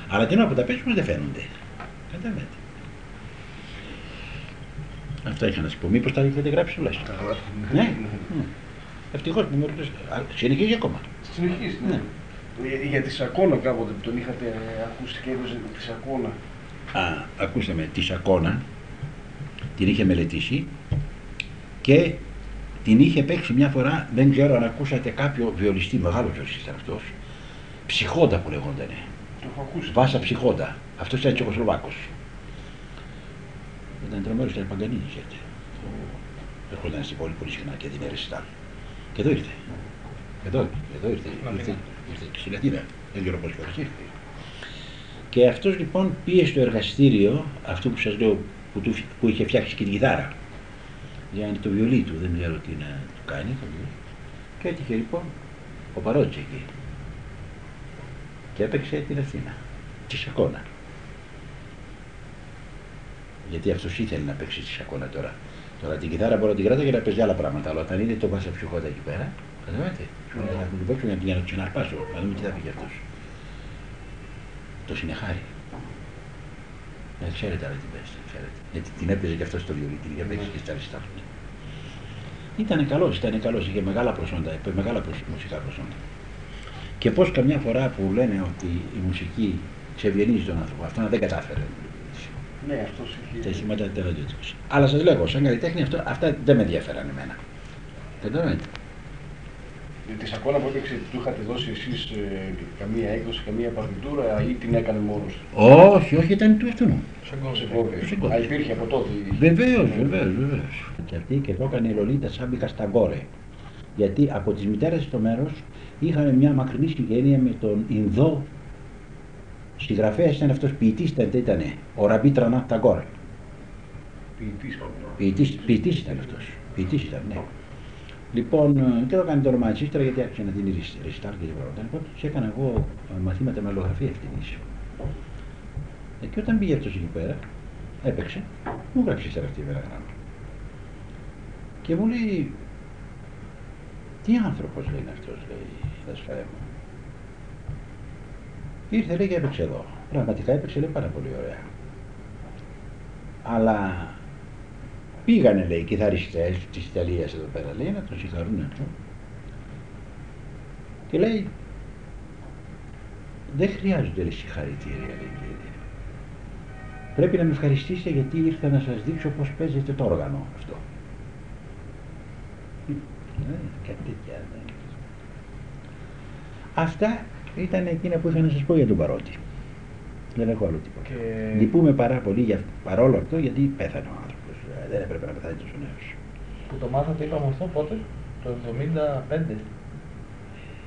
Αλλά τι που τα παίξουμε δεν φαίνονται. Καταλαβαίνετε. Αυτά είχα να σα πω. Μήπως τα έχετε γράψει τουλάχιστον. Ναι. ναι. Ευτυχώς που με ρωτήσατε. Συνεχίζει ακόμα. Συνεχίζει. Ναι. Ε, για τη Σακώνα κάποτε που τον είχατε ακούσει και έδωσε τη Σακώνα. Α, ακούστε με, τη Σακώνα την είχε μελετήσει και την είχε παίξει μια φορά, δεν ξέρω αν ακούσατε κάποιο βιολιστή, μεγάλος βιολιστής ήταν αυτός, ψυχόντα που λεγόντανε. Το έχω ακούσει. Βάσα ψυχόντα. Αυτός ήταν Τσεχοσλοβάκος. Ήταν τρομερός, ήταν Παγκανίνης γιατί. Ερχόταν στην πόλη πολύ συχνά και την αίρεση Και εδώ ήρθε. Εδώ, εδώ ήρθε. ήρθε στη Λατίνα. Δεν ξέρω πόσε φορέ ήρθε. Και αυτός λοιπόν πήγε στο εργαστήριο, αυτό που σας λέω που, του, που είχε φτιάξει και την κιθάρα. Για να είναι το βιολί του, δεν ξέρω τι να του κάνει. Και έτυχε λοιπόν ο Παρότζη εκεί. Και έπαιξε την Αθήνα, τη Σακώνα. Γιατί αυτός ήθελε να παίξει τη σακόνα τώρα. Τώρα την κιθάρα μπορεί να την κράτα και να παίζει άλλα πράγματα. Αλλά όταν είδε το βάσα ψυχότα εκεί πέρα, καταλαβαίνετε. Σου λέει να την παίξω για να την- για να την συναρπάσω. Να δούμε τι θα πει αυτός. Το συνεχάρι. Δεν ξέρετε αλλά τι παίζει, ξέρετε. Γιατί την έπαιζε και αυτός στο βιολί, την είχε παίξει και στα αριστερά. Ήταν καλός, ήταν καλός, είχε μεγάλα προσόντα, είπε μεγάλα προσ- μουσικά προσόντα. Και πώς καμιά φορά που λένε ότι η μουσική ξεβιενίζει τον άνθρωπο, αυτό να δεν κατάφερε. Ναι, αυτός είχε. Τα αισθήματα τεράστια. Αλλά σας λέγω, σαν καλλιτέχνη αυτό, αυτά δεν με ενδιαφέραν εμένα. Καταλαβαίνετε. Της σακόνα που έπαιξε, του είχατε δώσει εσείς καμία έκδοση, καμία παρτιτούρα ή την έκανε μόνος; Του. Όχι, όχι, ήταν του αυτού. Σε Σε κόβει. κόβει. Σε κόβει. Α, υπήρχε από τότε. Βεβαίως, βεβαίως, βεβαίως. Και αυτή και το έκανε η Λολίτα Σάμπικα στα Γκόρε. Γιατί από τις μητέρες στο μέρος είχαν μια μακρινή συγγένεια με τον Ινδό συγγραφέας, ήταν αυτός ποιητής, ήταν, ήταν ο Ραμπί Τρανά Ταγκόρε. Ποιητής. Ποιητής ήταν αυτός. Ποιητής ήταν, ναι. Λοιπόν, ε, και το έκανε το όνομα της ύστερα γιατί άρχισε να δίνει ριστάρ και τίποτα. Λοιπόν, και έκανα εγώ ε, μαθήματα με λογογραφία ευθυνή. Ε, και όταν πήγε αυτός εκεί πέρα, έπαιξε, μου γράψε ύστερα αυτή ένα γράμμα. Και μου λέει, τι άνθρωπος λέει είναι αυτός, λέει, δασκάλα μου; Ήρθε λέει και έπαιξε εδώ. Πραγματικά έπαιξε λέει πάρα πολύ ωραία. Αλλά πήγανε λέει οι κιθαριστές της Ιταλίας εδώ πέρα λέει να τον συγχαρούν αυτό. Και λέει δεν χρειάζονται λέει συγχαρητήρια λέει κύριε. Πρέπει να με ευχαριστήσετε γιατί ήρθα να σας δείξω πώς παίζετε το όργανο αυτό. Ε, κάτι τέτοια, ναι. Αυτά ήταν εκείνα που είχα να σας πω για τον Παρότη. Δεν έχω άλλο τίποτα. Και- Λυπούμε πάρα πολύ για, παρόλο αυτό γιατί πέθανε ο άνθρωπος. Ε, Δεν έπρεπε να πεθάνει τόσο νέος. Που το μάθατε, είπαμε αυτό πότε, το 75.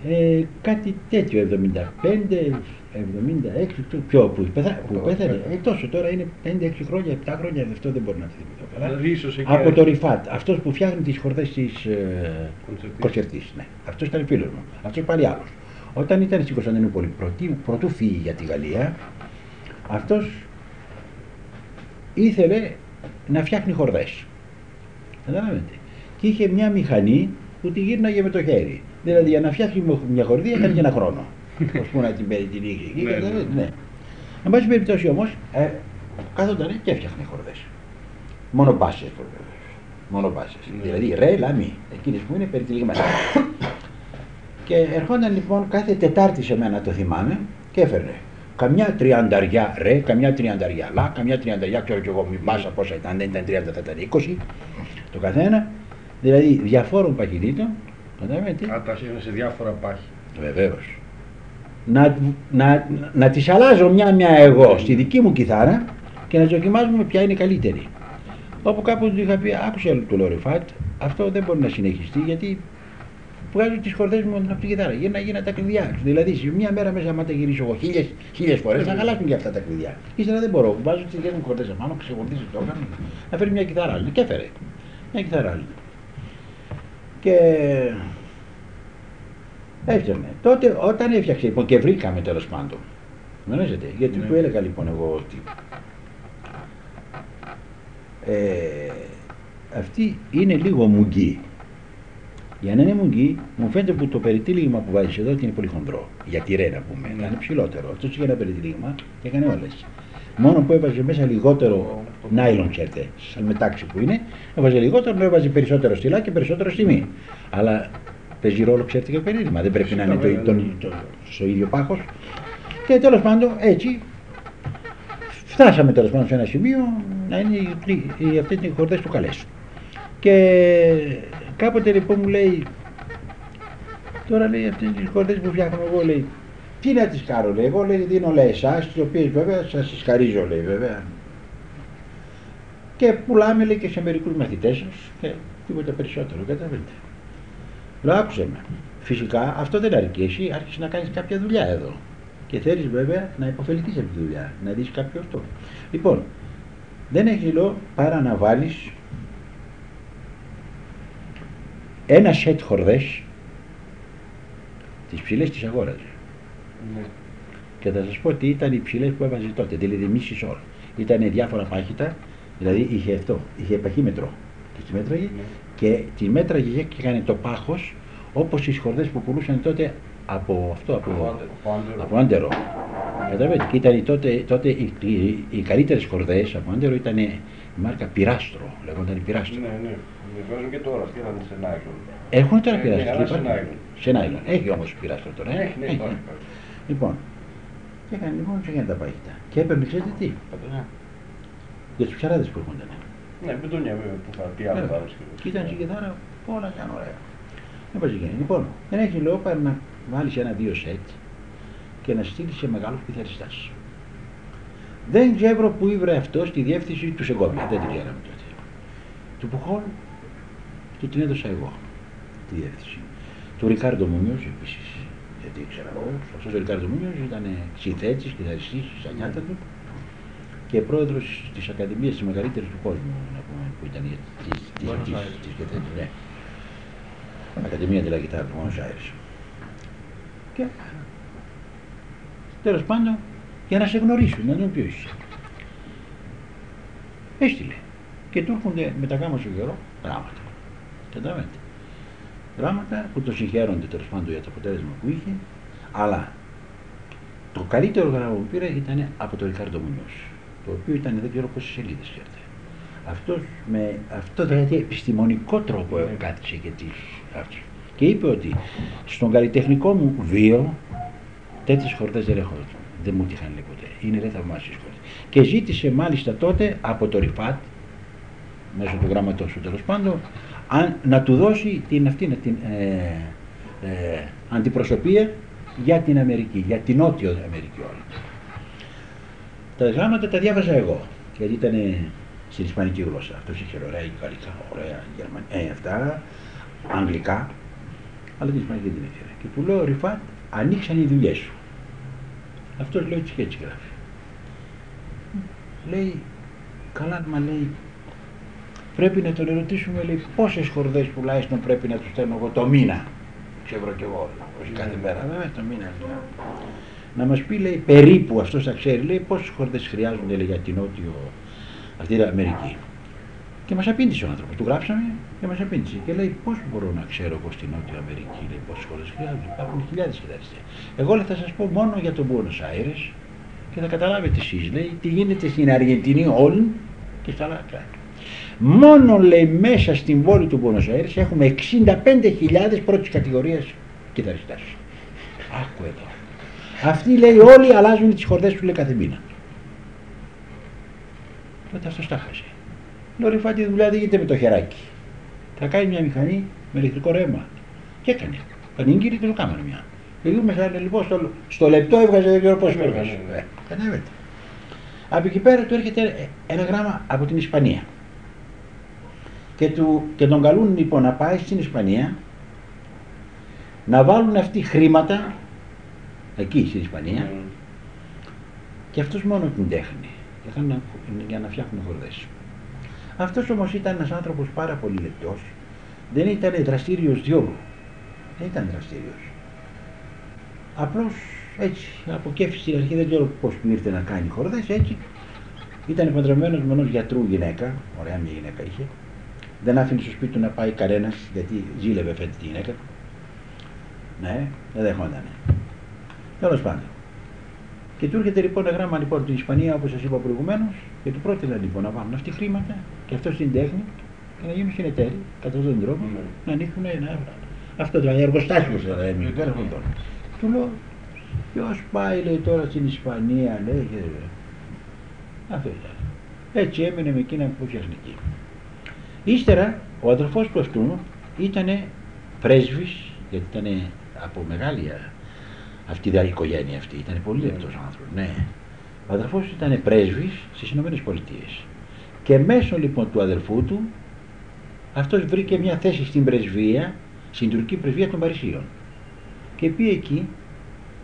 Ε, κάτι τέτοιο, 75, 76, το πιο που, πεθα, που Αυτό, πέθανε. ναι. Ε, τόσο τώρα είναι 5-6 χρόνια, 7 χρόνια, αυτό δεν μπορώ να θυμηθώ καλά. Δηλαδή, ίσως εκεί Από το αρχή- Ριφάτ, αυτός που φτιάχνει τις χορδές της ε, Κοντσερτής. Κοντσερτής, ναι. Αυτός ήταν φίλος μου. Αυτός πάλι άλλος. Όταν ήταν στην Κωνσταντινούπολη, πρωτού, πρωτού φύγει για τη Γαλλία, αυτός ήθελε να φτιάχνει χορδές. Καταλαβαίνετε. Και είχε μια μηχανή που τη γύρναγε με το χέρι. Δηλαδή για να φτιάξει μια χορδή έκανε και ένα χρόνο. [laughs] Πώς πούμε να την παίρνει την είχε εκεί. Ναι, καταλαβαίνετε, ναι. ναι. Εν πάση περιπτώσει όμως, ε, κάθονταν και έφτιαχνε χορδές. Μόνο μπάσες βέβαια. Μόνο μπάσες. Ναι. Δηλαδή ρε, λάμι, εκείνες που είναι περιτυλίγματα. [coughs] και ερχόταν λοιπόν κάθε Τετάρτη σε μένα το θυμάμαι και έφερνε καμιά τριανταριά ρε, καμιά τριανταριά λα, καμιά τριανταριά ξέρω κι εγώ μη μπάσα πόσα ήταν, δεν ήταν 30 θα ήταν 20 το καθένα. Δηλαδή διαφόρων παχυνήτων, καταλαβαίνετε, Α, τα είχαν σε διάφορα πάχη. Βεβαίως. Να, να, να τις αλλάζω μια-μια εγώ στη δική μου κιθάρα και να δοκιμάζουμε ποια είναι η καλύτερη. Όπου κάπου του είχα πει, άκουσε του λέω ρε Φατ, αυτό δεν μπορεί να συνεχιστεί γιατί βγάζω τις χορδές μου από την κιθάρα. Για να γίνουν τα κλειδιά. Δηλαδή, σε μια μέρα μέσα, άμα τα γυρίσω εγώ χίλιες, χίλιες φορές, θα χαλάσουν και αυτά τα κλειδιά. Ύστερα δεν μπορώ. Βάζω τις δικές μου χορδές επάνω, ξεχωρδίζω το όργανο, να φέρει μια κιθάρα άλλη. Και έφερε. Μια κιθάρα άλλη. Και Έφτιαχνε. Τότε όταν έφτιαξε λοιπόν και βρήκαμε τέλος πάντων. Γνωρίζετε, γιατί Ναι. του έλεγα λοιπόν εγώ ότι ε, αυτή είναι λίγο μουγγί. Για να είναι μουγγί, μου φαίνεται που το περιτύλιγμα που βάζεις εδώ ότι είναι πολύ χοντρό. Για τη ρε να πούμε, Ναι. να είναι ψηλότερο. Αυτό είχε ένα περιτύλιγμα και έκανε όλες. Μόνο που έβαζε μέσα λιγότερο νάιλον, ξέρετε, σαν μετάξι που είναι, έβαζε λιγότερο, ενώ έβαζε περισσότερο στυλά και περισσότερο στιμή. Αλλά παίζει ρόλο, ξέρετε, και το περίτυγμα. Δεν πρέπει να είναι το, Φυσικά, τον- βέβαια, ναι. το- στο ίδιο πάχος. Και τέλος πάντων έτσι φτάσαμε τέλος πάντων σε ένα σημείο να είναι οι, τρι- οι, αυτές οι χορδές του καλές. Και κάποτε λοιπόν μου λέει, τώρα λέει αυτές τις χορδές που φτιάχνω εγώ λέει, τι να τις κάνω λέει, εγώ λέει δίνω λέει εσάς, τις οποίες βέβαια σας τις χαρίζω λέει βέβαια. Και πουλάμε λέει και σε μερικούς μαθητές σας και τίποτα περισσότερο, καταλαβαίνετε. Λέω άκουσε με. Φυσικά αυτό δεν αρκεί. Εσύ άρχισες να κάνεις κάποια δουλειά εδώ. Και θέλεις βέβαια να υποφεληθείς από τη δουλειά, να δεις κάποιος αυτό. Λοιπόν, δεν έχεις λέω παρά να βάλεις ένα σετ χορδές τις ψηλές της αγόραζε. Ναι. Και θα σας πω ότι ήταν οι ψηλές που έβαζε τότε, δηλαδή μίση σόλ. Ήταν διάφορα πάχητα, Δηλαδή είχε αυτό, είχε επαχή μετρό. Και τη μέτραγε Ναι. και τη μέτραγε και έκανε το πάχος όπως οι σχορδέ που πουλούσαν τότε από αυτό, από, Από άντερο. Από άντερο. από άντερο. Καταλαβαίνετε. Και ήταν τότε, τότε οι, οι, οι καλύτερες χορδές από άντερο ήταν η μάρκα Πυράστρο. Λέγονταν Πυράστρο. Ναι, ναι. Με βάζουν και τώρα, τι θα σε νάιλον. Έχουν τώρα Ε, πειράστρο. ναι, αλλά υπάρχει. σε νάιλον. Σε νάιλον. Έχει όμως πειράστρο τώρα. ε. Έχει, ναι, υπάρχει. υπάρχει. Λοιπόν, και έκανε λοιπόν σε τα παγίτα. Και έπαιρνε, ξέρετε τι, Πατρινά. για του ψαράδες που έρχονταν. Ναι, μπιτούνια βέβαια που θα τι άλλο Βέβαια. θα έδωσε. Και ήταν στην κιθάρα όλα ήταν ωραία. Δεν πάει γίνει. Λοιπόν, δεν έχει λόγο παρά να βάλεις ένα-δύο σετ και να στείλεις σε μεγάλους πιθαριστά. Δεν ξέρω που ήβρε αυτός στη διεύθυνση του Σεγκόμια. Δεν την ξέραμε τότε. Του Πουχόλ του την έδωσα εγώ τη διεύθυνση. Του Ρικάρντο Μουνιός επίσης. Γιατί ήξερα εγώ. Αυτός ο Ρικάρντο Μουνιός ήταν συνθέτης, κιθαριστή στα νιάτα του και πρόεδρος της Ακαδημίας της μεγαλύτερης του κόσμου. Να πούμε, που ήταν η- της- της- Buenos της- Aires. της κιθάρας, ναι. Ακαδημία de la Guitarra του Buenos Aires. Και τέλος πάντων για να σε γνωρίσουν, να δουν ποιος είσαι. Έστειλε. Και του έρχονται με τα γάμα σου καιρό γράμματα. Καταλαβαίνετε. Γράμματα που το συγχαίρονται τέλος πάντων για το αποτέλεσμα που είχε, αλλά το καλύτερο γράμμα που πήρα ήταν από τον Ρικάρντο Μουνιός, το οποίο ήταν δεν ξέρω πόσες σελίδες ξέρετε. Αυτός με αυτό δηλαδή επιστημονικό τρόπο Ναι. κάθισε και τις αυτούς. Και είπε ότι στον καλλιτεχνικό μου βίο τέτοιες χορδέ δεν έχω δεν μου τύχαν λέει ποτέ. Είναι λέει θαυμάσιες χορδές. Και ζήτησε μάλιστα τότε από το Ριφάτ, μέσω του γράμματος του τέλος πάντων, αν, να του δώσει την, αυτή, την ε, ε, αντιπροσωπεία για την Αμερική, για την Νότιο Αμερική όλη. Τα γράμματα τα διάβαζα εγώ, γιατί ήταν στην Ισπανική γλώσσα. Αυτός είχε ωραία Ιταλικά, ωραία Γερμανικά, ε, αυτά, Αγγλικά, αλλά την Ισπανική δεν ήξερε. Και του λέω, Ριφάτ, ανοίξαν οι δουλειές σου. Αυτός λέει έτσι και έτσι γράφει. Λέει, καλά μα λέει, πρέπει να τον ερωτήσουμε λέει, πόσες χορδές τουλάχιστον πρέπει να τους στέλνω εγώ το μήνα. Ξέρω κι εγώ, όχι κάθε Ναι. μέρα. Βέβαια το μήνα. λέω. Να μας πει λέει περίπου αυτός θα ξέρει λέει πόσες χορδές χρειάζονται λέει, για την νότιο αυτή την Αμερική. Και μας απήντησε ο άνθρωπος. Του γράψαμε και μας απήντησε. Και λέει πώς μπορώ να ξέρω εγώ στην Νότια Αμερική λέει, πόσες χώρες χρειάζονται. Υπάρχουν χιλιάδες χιλιάδες. Εγώ λέει, θα σας πω μόνο για τον Buenos Aires και θα καταλάβετε εσείς λέει τι γίνεται στην Αργεντινή όλη και στα άλλα κράτη. Μόνο λέει μέσα στην πόλη του Buenos Aires έχουμε 65.000 πρώτης κατηγορίας κιθαριστάς. Άκου εδώ. Αυτοί λέει όλοι αλλάζουν τις χορδές του λέει κάθε μήνα. Τότε αυτός τα χάσε. Λέω ρε φάτη δουλειά δεν γίνεται με το χεράκι. Θα κάνει μια μηχανή με ηλεκτρικό ρεύμα. Και έκανε. Πανήγγυρη και το κάμανε μια. Δηλαδή μέσα λοιπόν στο, στο λεπτό έβγαζε δεν ξέρω πόσο Ναι, έβγαζε. ναι, ναι. Ε, Καταλαβαίνετε. Από εκεί πέρα του έρχεται ένα γράμμα από την Ισπανία. Και, του, και τον καλούν λοιπόν να πάει στην Ισπανία να βάλουν αυτοί χρήματα εκεί στην Ισπανία Mm. και αυτός μόνο την τέχνη για να, για να φτιάχνουν χορδές. Αυτός όμως ήταν ένας άνθρωπος πάρα πολύ λεπτός, δεν ήταν δραστήριος διόλου, δεν ήταν δραστήριος. Απλώς έτσι, από κέφι στην αρχή δεν ξέρω πώς του ήρθε να κάνει χορδές, έτσι. Ήταν παντρεμένος με ενός γιατρού γυναίκα, ωραία μια γυναίκα είχε, δεν άφηνε στο σπίτι του να πάει κανένας γιατί ζήλευε φέτη τη γυναίκα του. Ναι, δεν δεχόταν. Τέλος πάντων. Και του έρχεται λοιπόν ένα γράμμα λοιπόν την Ισπανία όπως σας είπα προηγουμένως και του πρότειναν λοιπόν να βάλουν αυτοί χρήματα και αυτό στην τέχνη και να γίνουν συνεταίροι κατά αυτόν τον τρόπο Ναι. να ανοίξουν ένα. Αυτό το εργοστάσιο θα λέμε. Ναι. τέλος πάντων. Του λέω, ποιος πάει λέει τώρα στην Ισπανία, λέει. Και... Αυτό ήταν. Έτσι έμενε με εκείνα που φτιάχνει εκεί. Ύστερα ο αδερφός του αυτού ήταν πρέσβης, γιατί ήταν από μεγάλη α, αυτή η οικογένεια αυτή, ήταν πολύ λεπτός άνθρωπος, ναι. Ο αδερφός του ήταν πρέσβης στις Ηνωμένες Πολιτείες. Και μέσω λοιπόν του αδερφού του, αυτός βρήκε μια θέση στην πρεσβεία, στην τουρκική πρεσβεία των Παρισίων. Και πήγε εκεί,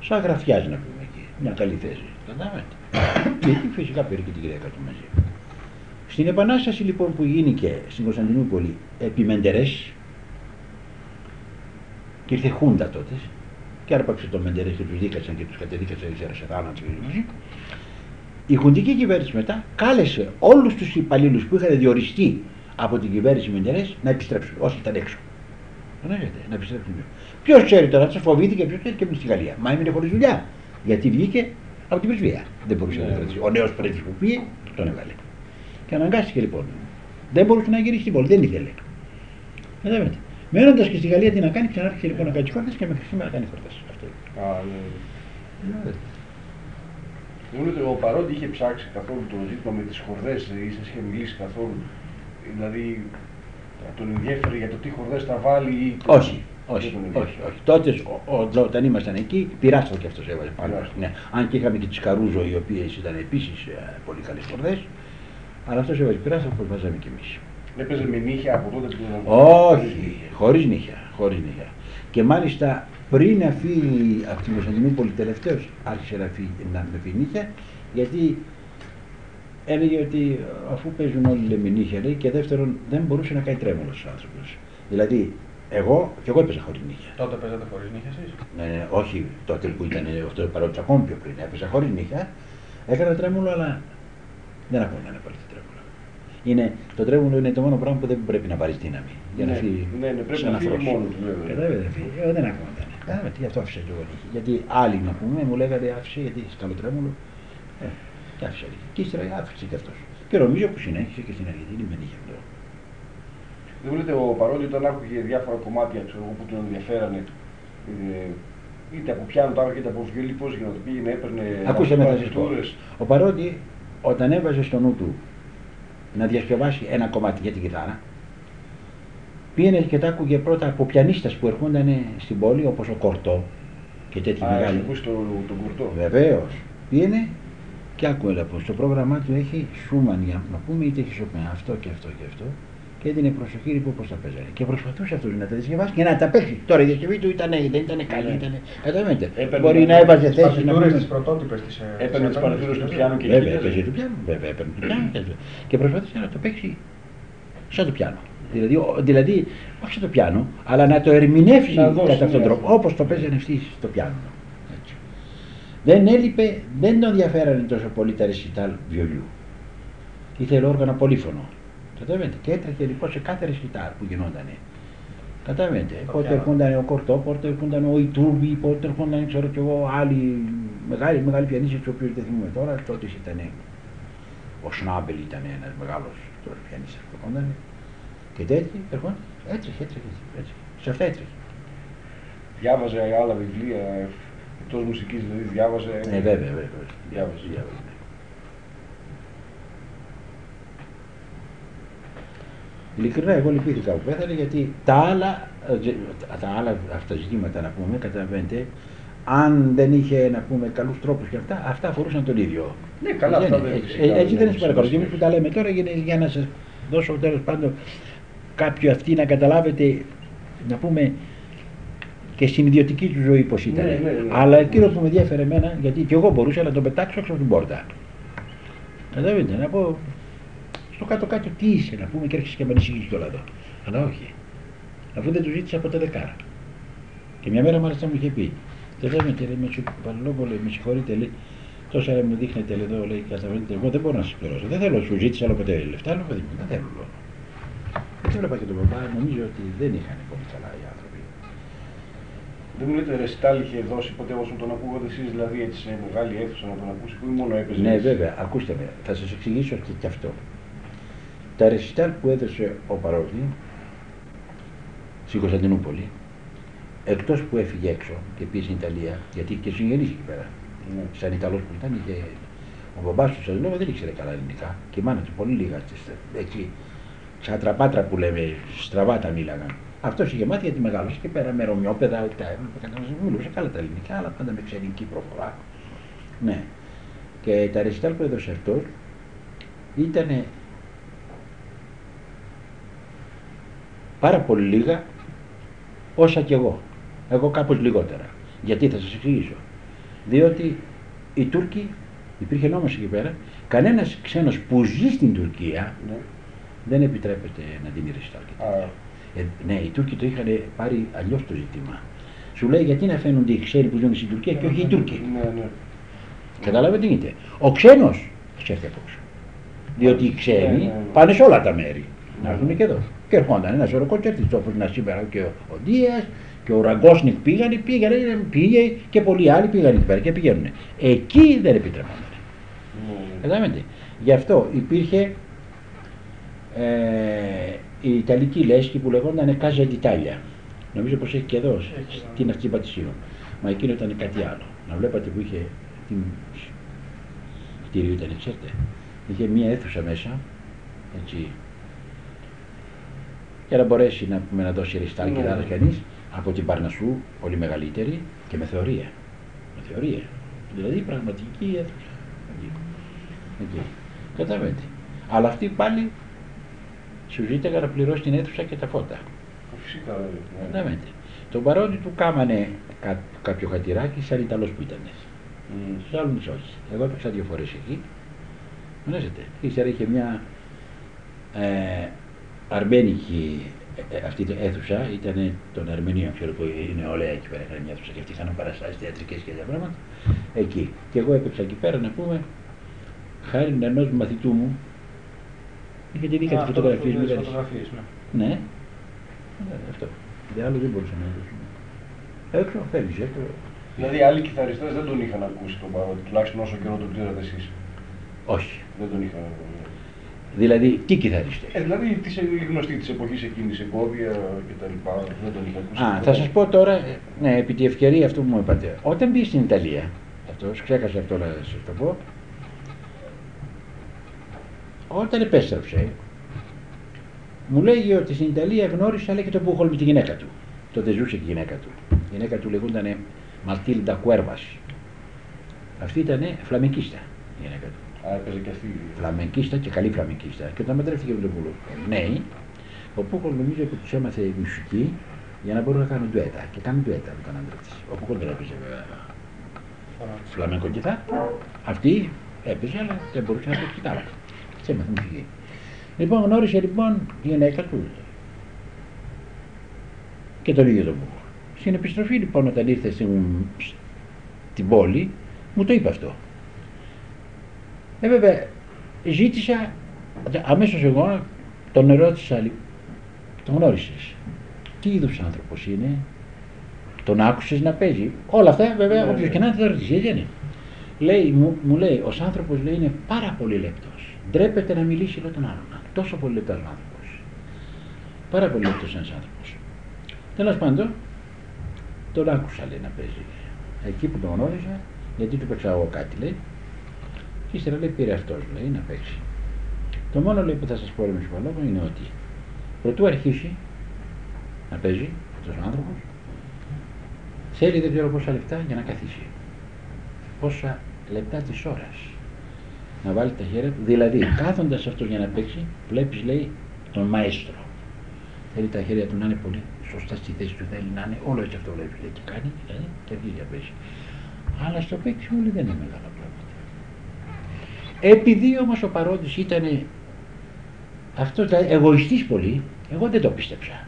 σαν γραφιάς να πούμε εκεί, μια καλή θέση. Καταλάβατε. [coughs] και εκεί φυσικά πήρε και την γυναίκα του μαζί. Στην επανάσταση λοιπόν που γίνηκε στην Κωνσταντινούπολη επί Μεντερές και ήρθε χούντα τότε και άρπαξε το Μεντερές και τους δίκασαν και τους κατεδίκασαν σε θάνατο και μαζί η χουντική κυβέρνηση μετά κάλεσε όλους τους υπαλλήλους που είχαν διοριστεί από την κυβέρνηση Μεντελέ να επιστρέψουν, όσοι ήταν έξω. Γνωρίζετε, να επιστρέψουν. Ποιος ξέρει τώρα, σας φοβήθηκε, ποιος ξέρει και έμεινε στη Γαλλία. Μα έμεινε χωρίς δουλειά. Γιατί βγήκε από την πρεσβεία. Δεν μπορούσε Ναι. να κρατήσει. Ο νέος πρέσβης που πήγε, τον έβαλε. Και αναγκάστηκε λοιπόν. Δεν μπορούσε να γυρίσει στην πόλη, δεν ήθελε. Καταλαβαίνετε. Μένοντας και στη Γαλλία τι να κάνει, ξανάρχισε λοιπόν να κάνει χόρτε και μέχρι σήμερα κάνει χόρτε. Αυτό είναι. Α, ναι. Δεν ότι ο Παρόντι είχε ψάξει καθόλου το ζήτημα με τις χορδές ή σας είχε μιλήσει καθόλου. Δηλαδή τον ενδιέφερε για το τι χορδές θα βάλει ή... Όχι, όχι, Δεν τον όχι, ενδιέφερε. όχι. Τότε, ο, ο, όταν ήμασταν εκεί, πειράστο και αυτός έβαλε πάνω. Πειράστο. Ναι. Αν και είχαμε και τις Καρούζο, οι οποίες ήταν επίσης πολύ καλές χορδές. Αλλά αυτός έβαλε πειράστο όπως βάζαμε κι εμείς. Έπαιζε με νύχια από τότε που ήταν... Όχι, χωρίς νύχια, χωρίς νύχια. Και μάλιστα πριν να φύγει από την Κωνσταντινούπολη τελευταίος, άρχισε να, φύγει, να με φύγει νύχια, γιατί έλεγε ότι αφού παίζουν όλοι λέμε νύχια λέει, και δεύτερον δεν μπορούσε να κάνει τρέμολο ο άνθρωπος. Δηλαδή, εγώ και εγώ έπαιζα χωρίς νύχια. Τότε παίζατε χωρίς νύχια εσείς; Ναι, ναι, όχι τότε που ήταν αυτό παρότι ακόμη πιο πριν. Έπαιζα χωρίς νύχια. Έκανα τρέμουλο, αλλά δεν ακούω να είναι πολύ το τρέμουλο. Είναι, το τρέμουλο είναι το μόνο πράγμα που δεν πρέπει να πάρεις δύναμη. Για να Ναι, φύγεις. ναι, ναι, πρέπει σαν να φύγει αφρός. μόνος του, βέβαια. Κατάλαβε, δεν φύγει. Εγώ δεν ακούγονταν. Κατάλαβε, γι' αυτό άφησα και εγώ νύχια. Γιατί άλλοι να πούμε μου λέγανε άφησε γιατί είσαι καλό τρέμουλο. Ε, και άφησα νύχια. Και ύστερα άφησε και αυτός. Και νομίζω που συνέχισε και στην Αργεντινή με νύχια πλέον. Δεν βλέπετε ο Παρόντι όταν άκουγε διάφορα κομμάτια ξέρω, εγώ, που τον ενδιαφέρανε ε, είτε από πιάνο το άκουγε είτε από βιολί, πώς γινόταν, πήγαινε, έπαιρνε Ακούστε με θα σας πω. παρτιτούρες. Ο Παρόντι όταν έβαζε στο νου του να διασκευάσει ένα κομμάτι για την κιθάρα, πήγαινε και τα άκουγε πρώτα από πιανίστας που ερχόνταν στην πόλη όπως ο Κορτό και τέτοιοι Α, μεγάλοι. έχει ακούσει τον, τον κουρτό. Βεβαίως. Πήγαινε και άκουγε από στο πρόγραμμά του έχει Σούμαν για να πούμε είτε έχει Σοπέν αυτό και αυτό και αυτό και έδινε προσοχή λοιπόν πώ τα παίζανε. Και προσπαθούσε αυτό να τα διασκευάσει και να τα παίξει. Τώρα η διασκευή του ήταν, δεν ήταν καλή, Ναι. ήταν. Καταλαβαίνετε. Έπαιρνε Μπορεί τα- να έβαζε Τι θέσει να παρτιτούρε, πούμε. τις πρωτότυπες τη. Έπαιρνε τις παρτιτούρες του πιάνο και Βέβαια, κοίταζε. έπαιζε το πιάνο. Βέβαια, έπαιρνε το πιάνο. και- Και προσπαθούσε να το παίξει σαν το πιάνο. Δηλαδή, ο- δηλαδή όχι σαν το πιάνο, αλλά να το ερμηνεύσει Να δώσει, κατά αυτόν τον ναι. τρόπο, όπως το παίζανε αυτοί στο πιάνο. Έτσι. Δεν έλειπε, δεν τον ενδιαφέρανε τόσο πολύ τα ρεσιτάλ βιολιού. Ήθελε όργανο πολύφωνο. Καταλαβαίνετε. Και έτρεχε λοιπόν σε κάθε ρεσιτάλ που γινότανε. Καταλαβαίνετε. Το Πότε πιάνο. ερχόνταν ο Κορτό, πότε ερχόνταν ο Ιτούρμπι, πότε ερχόνταν ξέρω κι εγώ άλλοι μεγάλοι, μεγάλοι πιανίστες του οποίου δεν θυμούμε τώρα. Τότε ήταν ο Σνάμπελ ήταν ένας μεγάλος πιανίστας που ερχόνταν. Και τέτοιοι ερχόνταν. Έτρεχε, έτρεχε, έτρεχε. Σε αυτά έτρεχε. Διάβαζε άλλα βιβλία, εκτός μουσικής δηλαδή, διάβαζε... Ε, βέβαια, βέβαια. Διάβαζε. διάβαζε. Ειλικρινά, εγώ λυπήθηκα που πέθανε γιατί τα άλλα, ε, ζε- τα άλλα αυτά ζητήματα να πούμε, καταλαβαίνετε, αν δεν είχε να πούμε καλούς τρόπους και αυτά, αυτά αφορούσαν τον ίδιο. Ναι, καλά, Δεν αυτά είναι. δεν έτσι, φυσικά ε, έτσι δεν δεν είναι σα παρακαλώ. Και εμείς σημασία. που τα λέμε τώρα για, για να σας δώσω τέλος πάντων κάποιο αυτή να καταλάβετε, να πούμε και στην ιδιωτική του ζωή πώς ήταν. Ναι, ναι, ναι. Αλλά εκείνο που με ενδιαφέρε εμένα, γιατί και εγώ μπορούσα να τον πετάξω έξω από την πόρτα. Καταλαβαίνετε, να πω στο κάτω-κάτω τι είσαι, να πούμε και έρχεσαι και με ανησυχείς κιόλα εδώ. Αλλά όχι. Αφού δεν του ζήτησα από τα δεκάρα. Και μια μέρα μάλιστα μου είχε πει, δεν λέμε, λέει, με, σου, Βαρλόπουλο, με συγχωρείτε, λέει, τόσα μου δείχνετε λέει, εδώ, λέει, καταλαβαίνετε, εγώ δεν μπορώ να σας πληρώσω. Δεν θέλω, σου ζήτησα άλλο ποτέ λεφτά, άλλο παιδί μου, δεν θέλω. Λέω. Έτσι έβλεπα και τον παπά, νομίζω ότι δεν είχαν πολύ καλά οι άνθρωποι. Δεν μου λέτε ρεσιτάλ είχε δώσει ποτέ όσο τον ακούγατε εσείς δηλαδή έτσι σε μεγάλη αίθουσα να τον ακούσει που ή μόνο έπαιζε. Ναι, έτσι. βέβαια, ακούστε με, θα σας εξηγήσω και, και αυτό. Τα ρεσιτάλ που έδωσε ο Παρότι στην Κωνσταντινούπολη, εκτός που έφυγε έξω και πήγε στην Ιταλία, γιατί και συγγενείς εκεί πέρα. Ναι. Σαν Ιταλός που ήταν, είχε. Ο μπαμπάς του Σαντινόβα δεν ήξερε καλά ελληνικά και η μάνα του πολύ λίγα. Έτσι, σαν τραπάτρα που λέμε, στραβά τα μίλαγαν. Αυτός είχε μάθει γιατί μεγάλωσε και πέρα με ρωμιόπεδα. Τα έβλεπε, κατάλαβες, μιλούσε καλά τα ελληνικά, αλλά πάντα με ξενική προφορά. Ναι. Και τα ρεσιτάλ που έδωσε αυτός ήταν πάρα πολύ λίγα όσα κι εγώ. Εγώ κάπως λιγότερα. Γιατί θα σας εξηγήσω. Διότι οι Τούρκοι, υπήρχε νόμος εκεί πέρα, κανένας ξένος που ζει στην Τουρκία Ναι. δεν επιτρέπεται να δίνει ρεσιτάλ. Α, Ε, ναι, οι Τούρκοι το είχαν πάρει αλλιώς το ζήτημα. Σου λέει γιατί να φαίνονται οι ξένοι που ζουν στην Τουρκία και όχι οι Τούρκοι; Ναι, ναι. Καταλάβετε τι γίνεται. Ο ξένος Έχει έρθει από έξω. Διότι οι ξένοι Ναι, ναι, ναι. πάνε σε όλα τα μέρη. Να Ναι. έρθουν και εδώ. Και ερχόνταν ένας σωρό κοντσέρτης όπως είναι σήμερα και ο, ο Δίας και ο Ραγκόσνικ πήγανε, πήγανε, πήγε και πολλοί άλλοι πήγαν εκεί πέρα και πηγαίνουν. Εκεί δεν επιτρεπόταν. Ναι. Καταλαβαίνετε. Γι' αυτό υπήρχε ε, η Ιταλική λέσχη που λεγόταν Casa d'Italia. Νομίζω πως έχει και εδώ, Έχει, στην ναι. αυτή Πατησίων. Μα εκείνο ήταν κάτι άλλο. Να βλέπατε που είχε την κτίριο ήταν, ξέρετε. Είχε μία αίθουσα μέσα, έτσι, για να μπορέσει να, πούμε, να δώσει ριστάλ και Ναι. δάδες κανείς, από την Παρνασσού, πολύ μεγαλύτερη και με θεωρία. Με θεωρία. Δηλαδή πραγματική αίθουσα. Εκεί. Εκεί. Καταλαβαίνετε. Αλλά αυτή πάλι σου ζήταγα να πληρώσει την αίθουσα και τα φώτα. Φυσικά. ναι. Καταλαβαίνετε. Τον παρόντι του κάμανε κα, κάποιο χατηράκι σαν Ιταλός που ήταν. Μμ. Στους άλλους όχι. Εγώ έπαιξα δύο φορές εκεί. Γνωρίζετε. Ύστερα είχε μια ε, αρμένικη ε, ε, αυτή η αίθουσα, ήταν των Αρμενίων, ξέρω που είναι όλα εκεί πέρα, είχαν μια αίθουσα και αυτοί είχαν παραστάσεις θεατρικές και τέτοια πράγματα. Εκεί. Και εγώ έπαιξα εκεί πέρα να πούμε, χάρη ενός μαθητού μου, είχατε δει κάτι φωτογραφίες μου, δεν φωτογραφίες, ναι. ναι. Ε, αυτό. Για άλλο δεν μπορούσα να δώσουμε. Έξω, φεύγεις έξω. Δηλαδή άλλοι κιθαριστές δεν τον είχαν ακούσει τον παρότι, τουλάχιστον όσο καιρό τον ξέρατε εσείς. Όχι. Δεν τον είχαν ακούσει. Δηλαδή, τι κιθαρίστες. Ε, δηλαδή τις, οι γνωστοί της εποχής εκείνης, Εγκόβια και τα λοιπά, δεν τον είχαν ακούσει. Α, θα σας πω τώρα, ε, ναι, επί τη ευκαιρία αυτό που μου είπατε. Όταν μπει στην Ιταλία, αυτός, ξέχασα αυτό να σας το πω, όταν επέστρεψε, μου λέγει ότι στην Ιταλία γνώρισε αλλά και τον Μπούχολ με τη γυναίκα του. Τότε ζούσε και η γυναίκα του. Η γυναίκα του λεγόταν Μαλτίλντα Κουέρβας. Αυτή ήταν φλαμεκίστα η γυναίκα του. Α, έπαιζε και αυτή. Φλαμεκίστα και καλή φλαμεκίστα. Και όταν μετρέφτηκε με τον Πούλο νέοι, ο Πούχολ νομίζω ότι τους έμαθε μουσική για να μπορούν να κάνουν ντουέτα. Και κάνουν ντουέτα με τον άντρα της. Ο Πούχολ δεν έπαιζε βέβαια φλαμέκο κιθάρα. Αυτή έπαιζε, αλλά δεν μπορούσε να παίξει κιθάρα. Σε έμαθε μουσική. Λοιπόν, γνώρισε λοιπόν τη γυναίκα του και τον ίδιο τον Πούχολ. Στην επιστροφή λοιπόν όταν ήρθε στην, στην πόλη, μου το είπε αυτό. Ε, βέβαια, ζήτησα, αμέσως εγώ τον ερώτησα, λι- τον γνώρισες. Τι είδους άνθρωπος είναι, τον άκουσες να παίζει. Όλα αυτά βέβαια, Ναι, όποιος ναι. και να είναι θα ρωτήσει, έτσι δεν είναι. Λέει, μου, μου λέει, ο άνθρωπος λέει είναι πάρα πολύ λεπτός. Ντρέπεται να μιλήσει με τον άλλον. Τόσο πολύ λεπτός ο άνθρωπος. Πάρα πολύ λεπτός ένας άνθρωπος. Τέλος πάντων, τον άκουσα λέει να παίζει. Εκεί που τον γνώρισα, γιατί του παίξα εγώ κάτι λέει, και ύστερα λέει πήρε αυτός λέει να παίξει. Το μόνο λέει που θα σας πω ρε μουσικολόγο είναι ότι προτού αρχίσει να παίζει αυτός ο άνθρωπος, θέλει δεν ξέρω πόσα λεπτά για να καθίσει. Πόσα λεπτά της ώρας. Να βάλει τα χέρια του, δηλαδή κάθοντας αυτός για να παίξει, βλέπεις λέει τον μαέστρο. Θέλει τα χέρια του να είναι πολύ σωστά στη θέση του, θέλει να είναι όλο έτσι αυτό βλέπει λέει, και κάνει δηλαδή, και αρχίζει να παίζει. Αλλά στο παίξιμο λέει δεν είναι μεγάλα πράγματα. Επειδή όμως ο παρόντης ήταν αυτός δηλαδή, εγωιστής πολύ, εγώ δεν το πίστεψα.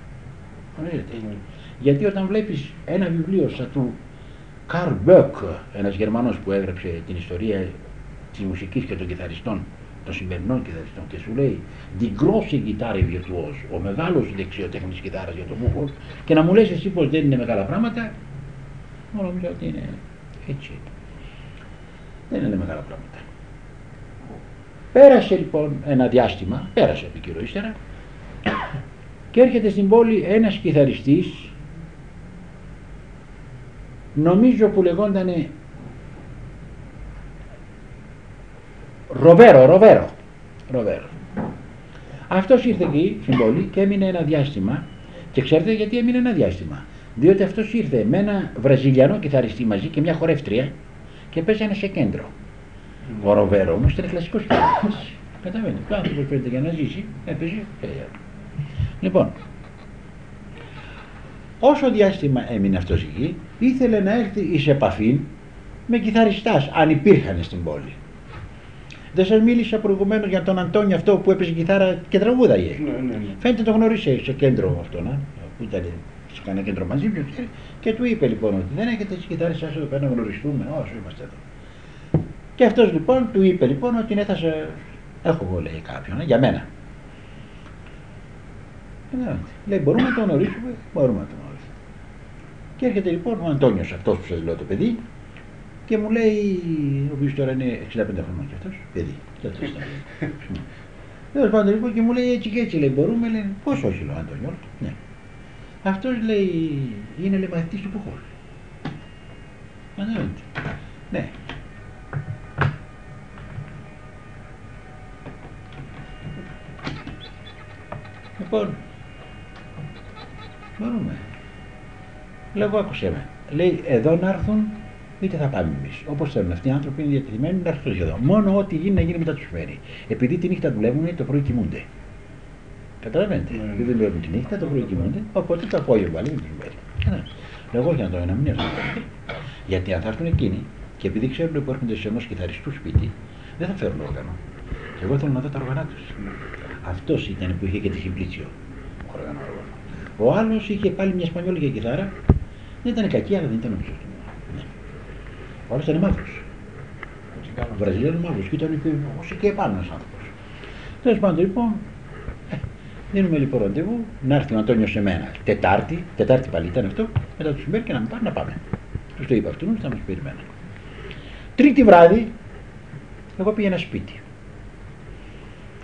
Γνωρίζετε. Ναι. Γιατί όταν βλέπεις ένα βιβλίο σαν του Καρλ Μπέκ, ένας Γερμανός που έγραψε την ιστορία της μουσικής και των κιθαριστών, των σημερινών κιθαριστών και σου λέει «Die große Gitarre virtuos», ο μεγάλος δεξιοτέχνης κιθάρας για τον Μούχολ και να μου λες εσύ πως δεν είναι μεγάλα πράγματα, μόνο νομίζω ότι είναι έτσι. Δεν είναι μεγάλα πράγματα. Πέρασε λοιπόν ένα διάστημα, πέρασε από καιρό ύστερα και έρχεται στην πόλη ένας κιθαριστής νομίζω που λεγόταν Ροβέρο, Ροβέρο, Ροβέρο. Αυτός ήρθε εκεί στην πόλη και έμεινε ένα διάστημα και ξέρετε γιατί έμεινε ένα διάστημα; Διότι αυτός ήρθε με ένα βραζιλιανό κιθαριστή μαζί και μια χορεύτρια και παίζανε σε κέντρο. Ο Ροβέρο όμως ήταν κλασικός κιθαριστής. Καταλαβαίνετε, ο άνθρωπος παίρνει για να ζήσει, έπαιζε. ε, Λοιπόν, όσο διάστημα έμεινε αυτός εκεί, ήθελε να έρθει σε επαφή με κιθαριστάς, αν υπήρχαν στην πόλη. Δεν σας μίλησα προηγουμένως για τον Αντώνιο αυτό που έπαιζε κιθάρα και τραγούδαγε. Ναι, ναι, ναι. Φαίνεται το γνώρισε σε κέντρο αυτό, να, που ήταν σε κανένα κέντρο μαζί ποιος ξέρει, και του είπε λοιπόν ότι δεν έχετε τις κιθάρες σας εδώ πέρα να γνωριστούμε, όσο είμαστε εδώ. Και αυτός λοιπόν του είπε λοιπόν ότι ναι, θα σε. Έχω εγώ λέει κάποιον, ε, για μένα. Ε, λέει μπορούμε να τον ορίσουμε, μπορούμε να τον ορίσουμε. Και έρχεται λοιπόν ο Αντώνιος αυτός που σας λέω το παιδί και μου λέει, ο οποίος τώρα είναι 65 χρόνια και αυτός, παιδί. [laughs] Τέλος πάντων λοιπόν και μου λέει έτσι και έτσι λέει μπορούμε, λέει πώς όχι λέω Αντώνιος. Ναι. Αυτός λέει είναι λέει μαθητή του Πουχόλ. Καταλαβαίνετε. Ναι. Λοιπόν, μπορούμε. Λέγω, άκουσε με. Λέει, εδώ να έρθουν, είτε θα πάμε εμείς. Όπως θέλουν. Αυτοί οι άνθρωποι είναι διατεθειμένοι να έρθουν εδώ. Μόνο ό,τι γίνει να γίνει μετά τους φέρει. Επειδή τη νύχτα δουλεύουν, το πρωί κοιμούνται. Καταλαβαίνετε. Mm. Δεν δουλεύουν τη νύχτα, το πρωί κοιμούνται. Οπότε το απόγευμα λέει τους φέρει. Λέγω, για να το ένα μην έρθουν. Γιατί αν θα έρθουν εκείνοι και επειδή ξέρουν που έρχονται σε ενό κιθαριστού σπίτι, δεν θα φέρουν όργανο. Και εγώ θέλω να δω τα όργανα τους. Αυτός ήταν που είχε και τη συμπλήτσιο. Ο άλλος είχε πάλι μια σπανιόλικη κιθάρα. Δεν ήταν κακή, αλλά δεν ήταν ο ναι. Ο άλλος ήταν μαύρος. Ο Βραζιλιάνος μαύρος και ήταν και, όσο και επάνω ένα άνθρωπος. Τέλος πάντων λοιπόν, ε, δίνουμε λοιπόν ραντεβού να έρθει ο Αντώνιος σε μένα. Τετάρτη, Τετάρτη πάλι ήταν αυτό, μετά το σημερινό και να μην πάρει να πάμε. Τους το είπα αυτούς, θα μας περιμένουν. Τρίτη βράδυ, εγώ πήγαινα σπίτι.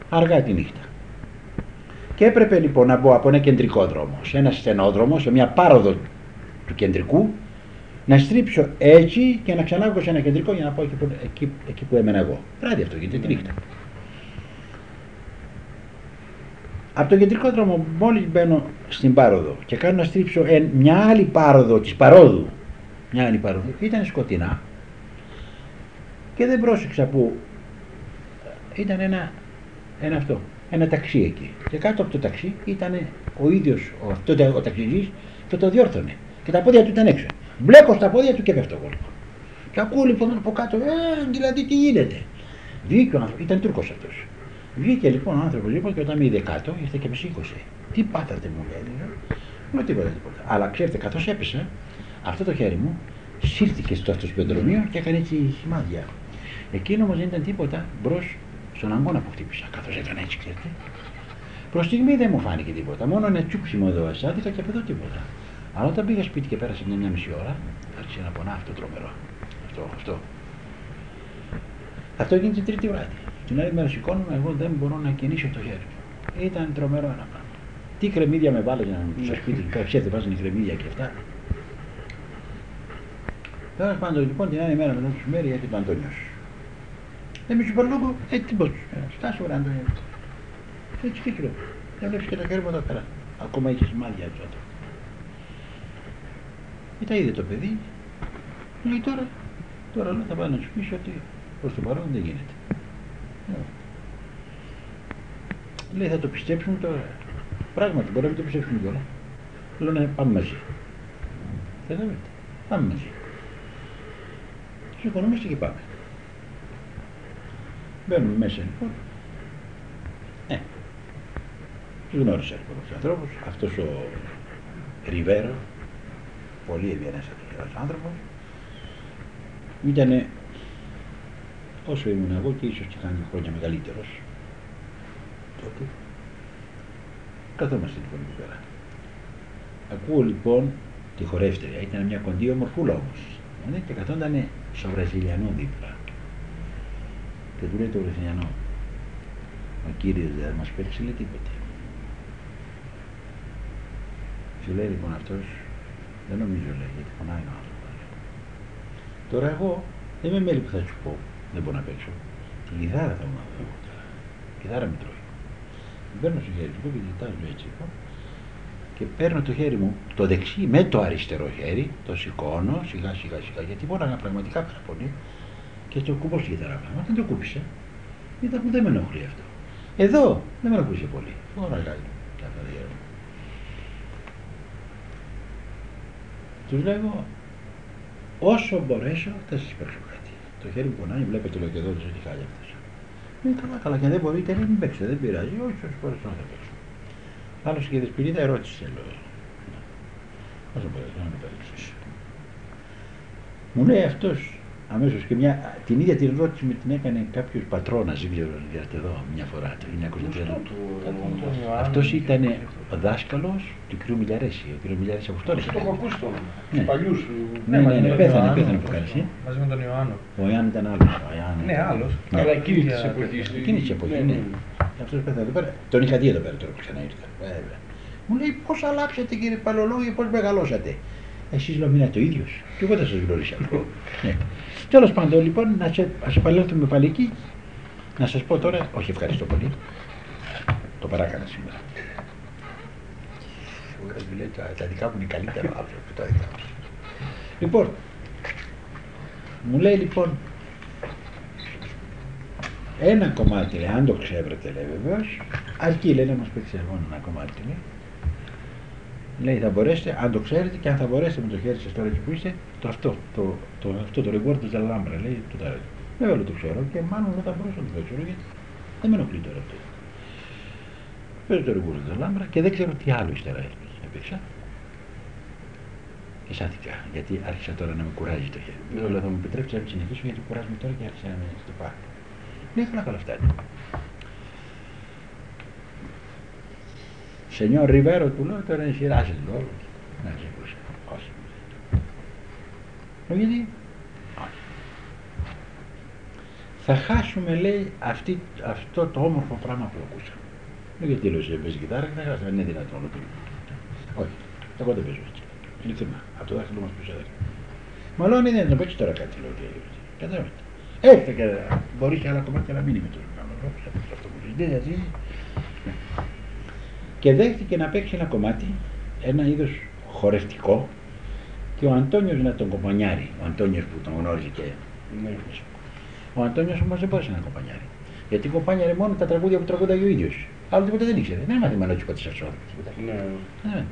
Αργά τη νύχτα. Και έπρεπε λοιπόν να μπω από ένα κεντρικό δρόμο σε ένα στενόδρομο, σε μια πάροδο του κεντρικού, να στρίψω έτσι και να ξανά βγω σε ένα κεντρικό για να πάω εκεί που, εκεί, εκεί που έμενα εγώ. Βράδυ αυτό γίνεται τη νύχτα. Από τον κεντρικό δρόμο μόλις μπαίνω στην πάροδο και κάνω να στρίψω μια άλλη πάροδο της παρόδου, μια άλλη πάροδο, ήταν σκοτεινά και δεν πρόσεξα που ήταν ένα, ένα αυτό, ένα ταξί εκεί. Και κάτω από το ταξί ήταν ο ίδιος ο, το, ο ταξιτζή και το διόρθωνε. Και τα πόδια του ήταν έξω. Μπλέκω στα πόδια του και πέφτω εγώ. Και ακούω λοιπόν από κάτω, ε, δηλαδή τι γίνεται. Βγήκε ο άνθρωπος, ήταν Τούρκος αυτός. Βγήκε λοιπόν ο άνθρωπος λοιπόν και όταν με είδε κάτω, ήρθε και με σήκωσε. Τι πάθατε μου λέει, Μου τίποτα, τίποτα. Αλλά ξέρετε, καθώς έπεσα, αυτό το χέρι μου σύρθηκε στο αυτοσπεντρομείο και έκανε έτσι σημάδια. Εκείνο όμως δεν ήταν τίποτα μπρος στον αγώνα που χτύπησα, καθώς έκανε έτσι, ξέρετε. Προς στιγμή δεν μου φάνηκε τίποτα. Μόνο ένα τσούξιμο εδώ ασάδικα και από εδώ τίποτα. Αλλά όταν πήγα σπίτι και πέρασε μια, μια μισή ώρα, άρχισε να πονά αυτό τρομερό. Αυτό, αυτό. Αυτό έγινε την τρίτη βράδυ. Την άλλη μέρα σηκώνομαι, εγώ δεν μπορώ να κινήσω το χέρι μου. Ήταν τρομερό ένα πράγμα. Τι κρεμμύδια με βάλες να στο σπίτι, ξέρετε, βάζουν κρεμμύδια και αυτά. Τέλος πάντων, λοιπόν, την άλλη μέρα μετά το μέρη έρχεται ο Αντώνιος. Δεν μου σου λόγο, έτσι πώ. Στάσου, ρε Αντώνιο. Έτσι και λέω. Δεν βλέπει και το χέρι μου εδώ πέρα. Ακόμα είχε σημάδια έτσι εδώ. Μετά είδε το παιδί. Λέει τώρα, τώρα λέω, θα πάω να σου πει ότι προς το παρόν δεν γίνεται. Λέει θα το πιστέψουμε τώρα. Πράγματι, μπορεί να μην το πιστέψουμε τώρα. Λέω να πάμε μαζί. Καταλαβαίνετε. Πάμε μαζί. Σηκωνόμαστε και πάμε. Μπαίνουμε μέσα λοιπόν. Ε, τους γνώρισα λοιπόν τους ανθρώπους. Αυτός ο Ριβέρο, πολύ ευγενέστατος άνθρωπος, ήταν όσο ήμουν εγώ και ίσως και κάνει χρόνια μεγαλύτερος τότε. Καθόμαστε λοιπόν εκεί πέρα. Ακούω λοιπόν τη χορεύτρια, ήταν μια κοντή ομορφούλα όμως. Ναι, και καθόταν στο Βραζιλιανό δίπλα. Και του λέει το Βραζιλιανό, ο κύριος δεν μας παίξει λέει τίποτε. Σου λέει λοιπόν αυτός, δεν νομίζω λέει, γιατί φωνάει ο άνθρωπος. Τώρα εγώ δεν είμαι μέλη που θα σου πω, δεν μπορώ να παίξω. Τη κιθάρα θα μου εγώ τώρα. Η κιθάρα με τρώει. Παίρνω στο χέρι του και κοιτάζω έτσι λοιπόν και παίρνω το χέρι μου το δεξί με το αριστερό χέρι, το σηκώνω σιγά σιγά σιγά γιατί μπορώ να πραγματικά πολύ και το κουμπώ στη κιθάρα πράγμα. Δεν το κούπισε. Είδα που δεν με ενοχλεί αυτό. Εδώ δεν με ενοχλούσε πολύ. Τώρα κάνει και αυτά τα Τους λέγω όσο μπορέσω θα σας παίξω κάτι. Το χέρι μου πονάει, βλέπετε το και εδώ δεν έχει χάλια αυτές. Είναι καλά, καλά και δεν μπορείτε, μην παίξετε, δεν πειράζει, όχι όσο μπορέσω να θα παίξω. Άλλο και η Δεσποινίδα ερώτησε, λέω. Όσο μπορεί να με Μου λέει αυτός, αμέσως και μια, την ίδια την ερώτηση με την έκανε κάποιος πατρόνας, δεν ξέρω, διάστε εδώ μια φορά, το 1930. Αυτός ήταν ο δάσκαλος του κ. Μιλιαρέση, ο κ. Μιλιαρέση από αυτόν Αυτό το έχω ακούσει τον Ναι. παλιούς. Ναι, ναι, ναι, τον πέθανε, Ιωάννου, πέθανε από κάλεση. Μαζί με τον Ιωάννο. Ο Ιάννη ήταν άλλος. ο Ιάννη. Ναι, άλλος. Ναι. Αλλά εκείνη Για- της εποχής. Εκείνης της εποχής, ναι. Αυτός πέθανε εδώ πέρα. Τον είχα δει εδώ πέρα τώρα που ξαναήρθα. Βέβαια. Μου λέει πώς αλλάξατε κύριε Παλαιολόγη, πώς μεγαλώσατε; Εσείς λέω μείνατε το ίδιος. Και εγώ δεν σας γνώρισα. ναι. Τέλος πάντων λοιπόν, να σε, ας επανέλθουμε πάλι εκεί. Να σας πω τώρα, όχι ευχαριστώ πολύ. Το παράκανα σήμερα. Μου λέει, τα, τα δικά μου είναι καλύτερα άνθρωποι τα δικά μας. Λοιπόν, μου λέει λοιπόν, ένα κομμάτι λέει, αν το ξέρετε λέει βεβαίως, αρκεί λέει να μας παίξει μόνο ένα κομμάτι λέει. Λέει θα μπορέσετε, αν το ξέρετε και αν θα μπορέσετε με το χέρι σας τώρα εκεί που είστε, το αυτό, το, το, αυτό το reward της Alhambra λέει, το ταρέτο. Βέβαια όλο το ξέρω και μάλλον δεν θα μπορούσα να το ξέρω γιατί δεν με ενοχλεί τώρα αυτό. Παίζω το reward της Alhambra και δεν ξέρω τι άλλο ύστερα έπαιξα. Και σάθηκα, γιατί άρχισα τώρα να με κουράζει το χέρι. Λέω, θα μου επιτρέψεις να μην συνεχίσω γιατί κουράζομαι τώρα και άρχισα να με χτυπάει. Λέει, καλά, καλά φτάνει. Σενιόρ Ριβέρο του λέω, τώρα είναι σειρά σας λέω. Να σε ακούσε. Όχι. Λέω, γιατί. Όχι. Θα χάσουμε, λέει, αυτή, αυτό το όμορφο πράγμα που ακούσαμε. Λέω, γιατί λέω, σε παίζει κιθάρα και θα χάσουμε. Δεν είναι δυνατόν. λέω, Όχι. Εγώ δεν παίζω έτσι. Είναι θέμα. Από το δάχτυλο μας πίσω δάχτυλο. Μαλώνει δεν να παίξει τώρα κάτι, λέω. Κατάλαβατε. Έρθε και μπορεί και άλλα κομμάτια να μην είναι τόσο καλό. Αυτό που ζητήσει, γιατί. Και δέχτηκε να παίξει ένα κομμάτι, ένα είδος χορευτικό και ο Αντώνιος να τον κομπανιάρει. Ο Αντώνιος που τον γνώριζε και Ναι. ο Αντώνιος όμως δεν μπορούσε να κομπανιάρει. Γιατί κομπάνιαρε μόνο τα τραγούδια που τραγούδαγε ο ίδιος. Άλλο τίποτα δεν ήξερε. Δεν έμαθε μανότσικο της Αρσόδου. Ναι. Ναι.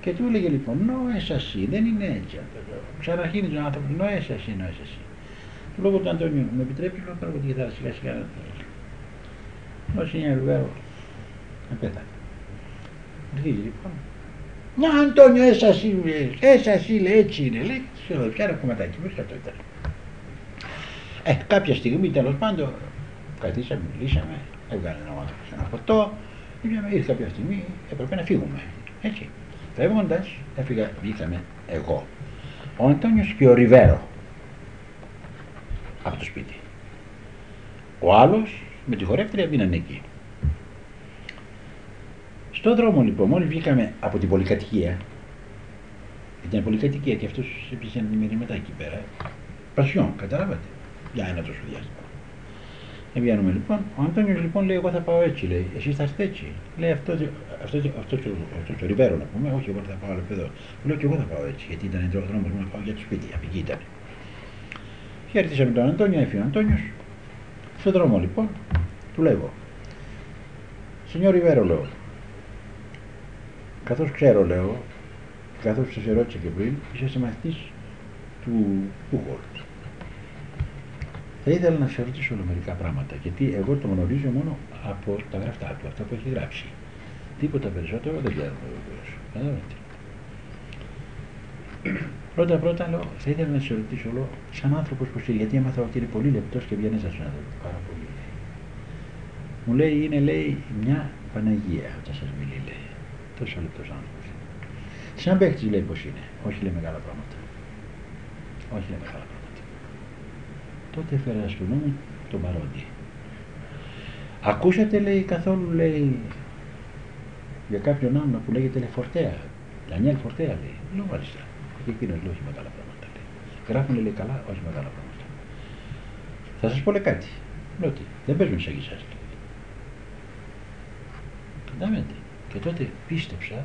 Και του έλεγε λοιπόν, νόε εσύ, δεν είναι έτσι. Ξαναρχίνησε ο άνθρωπος, νόε εσύ, νόε εσύ. Του λόγω του Αντώνιου, με επιτρέπει να πάρω τη κιθάρα σιγά σιγά. Ο Σινιέρ Βέρο, πέθανε. Αρχίζει λοιπόν. Να Αντώνιο, έσα εσύ, έσα εσύ, λέει, έτσι είναι, λέει, σε πιάρα κομματάκι, μου αυτό ήταν. Ε, κάποια στιγμή τέλος πάντων καθίσαμε, μιλήσαμε, έβγαλε ένα άνθρωπο σε ένα φωτό, είπαμε, ήρθε κάποια στιγμή, έπρεπε να φύγουμε. Έτσι. Φεύγοντας, έφυγα, βγήκαμε εγώ. Ο Αντώνιος και ο Ριβέρο από το σπίτι. Ο άλλος με τη χορεύτρια μείναν εκεί. Στον δρόμο λοιπόν, μόλις βγήκαμε από την πολυκατοικία, ήταν πολυκατοικία και αυτός έπιασε ένα μηνύματα εκεί πέρα, πασιόν, καταλάβατε, για ένα τόσο διάστημα. Βγαίνουμε λοιπόν. Ο Αντώνιος λοιπόν λέει: Εγώ θα πάω έτσι. Λέει: Εσύ θα είστε έτσι. Λέει αυτός, αυτός, αυτός, αυτός το Ριβέρο να πούμε. Όχι, εγώ θα πάω άλλο εδώ. Λέω και εγώ θα πάω έτσι. Γιατί ήταν ο δρόμος μου να πάω για το σπίτι. Από εκεί ήταν. Χαιρετήσαμε τον Αντώνιο, έφυγε ο Αντώνιος. Στον δρόμο λοιπόν, του λέγω. Σενιόρ Ριβέρο λέω. Καθώς ξέρω λέω, καθώς σας ερώτησα και πριν, είσαστε μαθητής του Πούχολτ. Θα ήθελα να σε ρωτήσω όλα μερικά πράγματα, γιατί εγώ το γνωρίζω μόνο από τα γραφτά του, αυτά που έχει γράψει. Τίποτα περισσότερο δεν ξέρω βεβαίως. Καταλαβαίνετε. Πρώτα πρώτα λέω, θα ήθελα να σε ρωτήσω λέω, σαν άνθρωπος που είσαι, γιατί έμαθα ότι είναι πολύ λεπτός και βγαίνει σαν άνθρωπο. Πάρα πολύ. Λέει. Μου λέει, είναι λέει μια Παναγία όταν σας μιλεί, λέει. Τόσο λεπτό άνθρωπος. Σαν παίχτης λέει πώ είναι. Όχι λέει μεγάλα πράγματα. Όχι λέει μεγάλα πράγματα τότε έφερα στο νου μου τον Παρόντι. Ακούσατε λέει καθόλου λέει για κάποιον άλλο που λέγεται Λεφορτέα. Δανιέλ Φορτέα λέει. Λέω μάλιστα. Και εκείνος λέει όχι μεγάλα πράγματα λέει. Γράφουν λέει καλά, όχι μεγάλα πράγματα. Θα σας πω λέει κάτι. Λέω τι, δεν παίζουν σαν εσάς λέει. Καταλαβαίνετε. Και τότε πίστεψα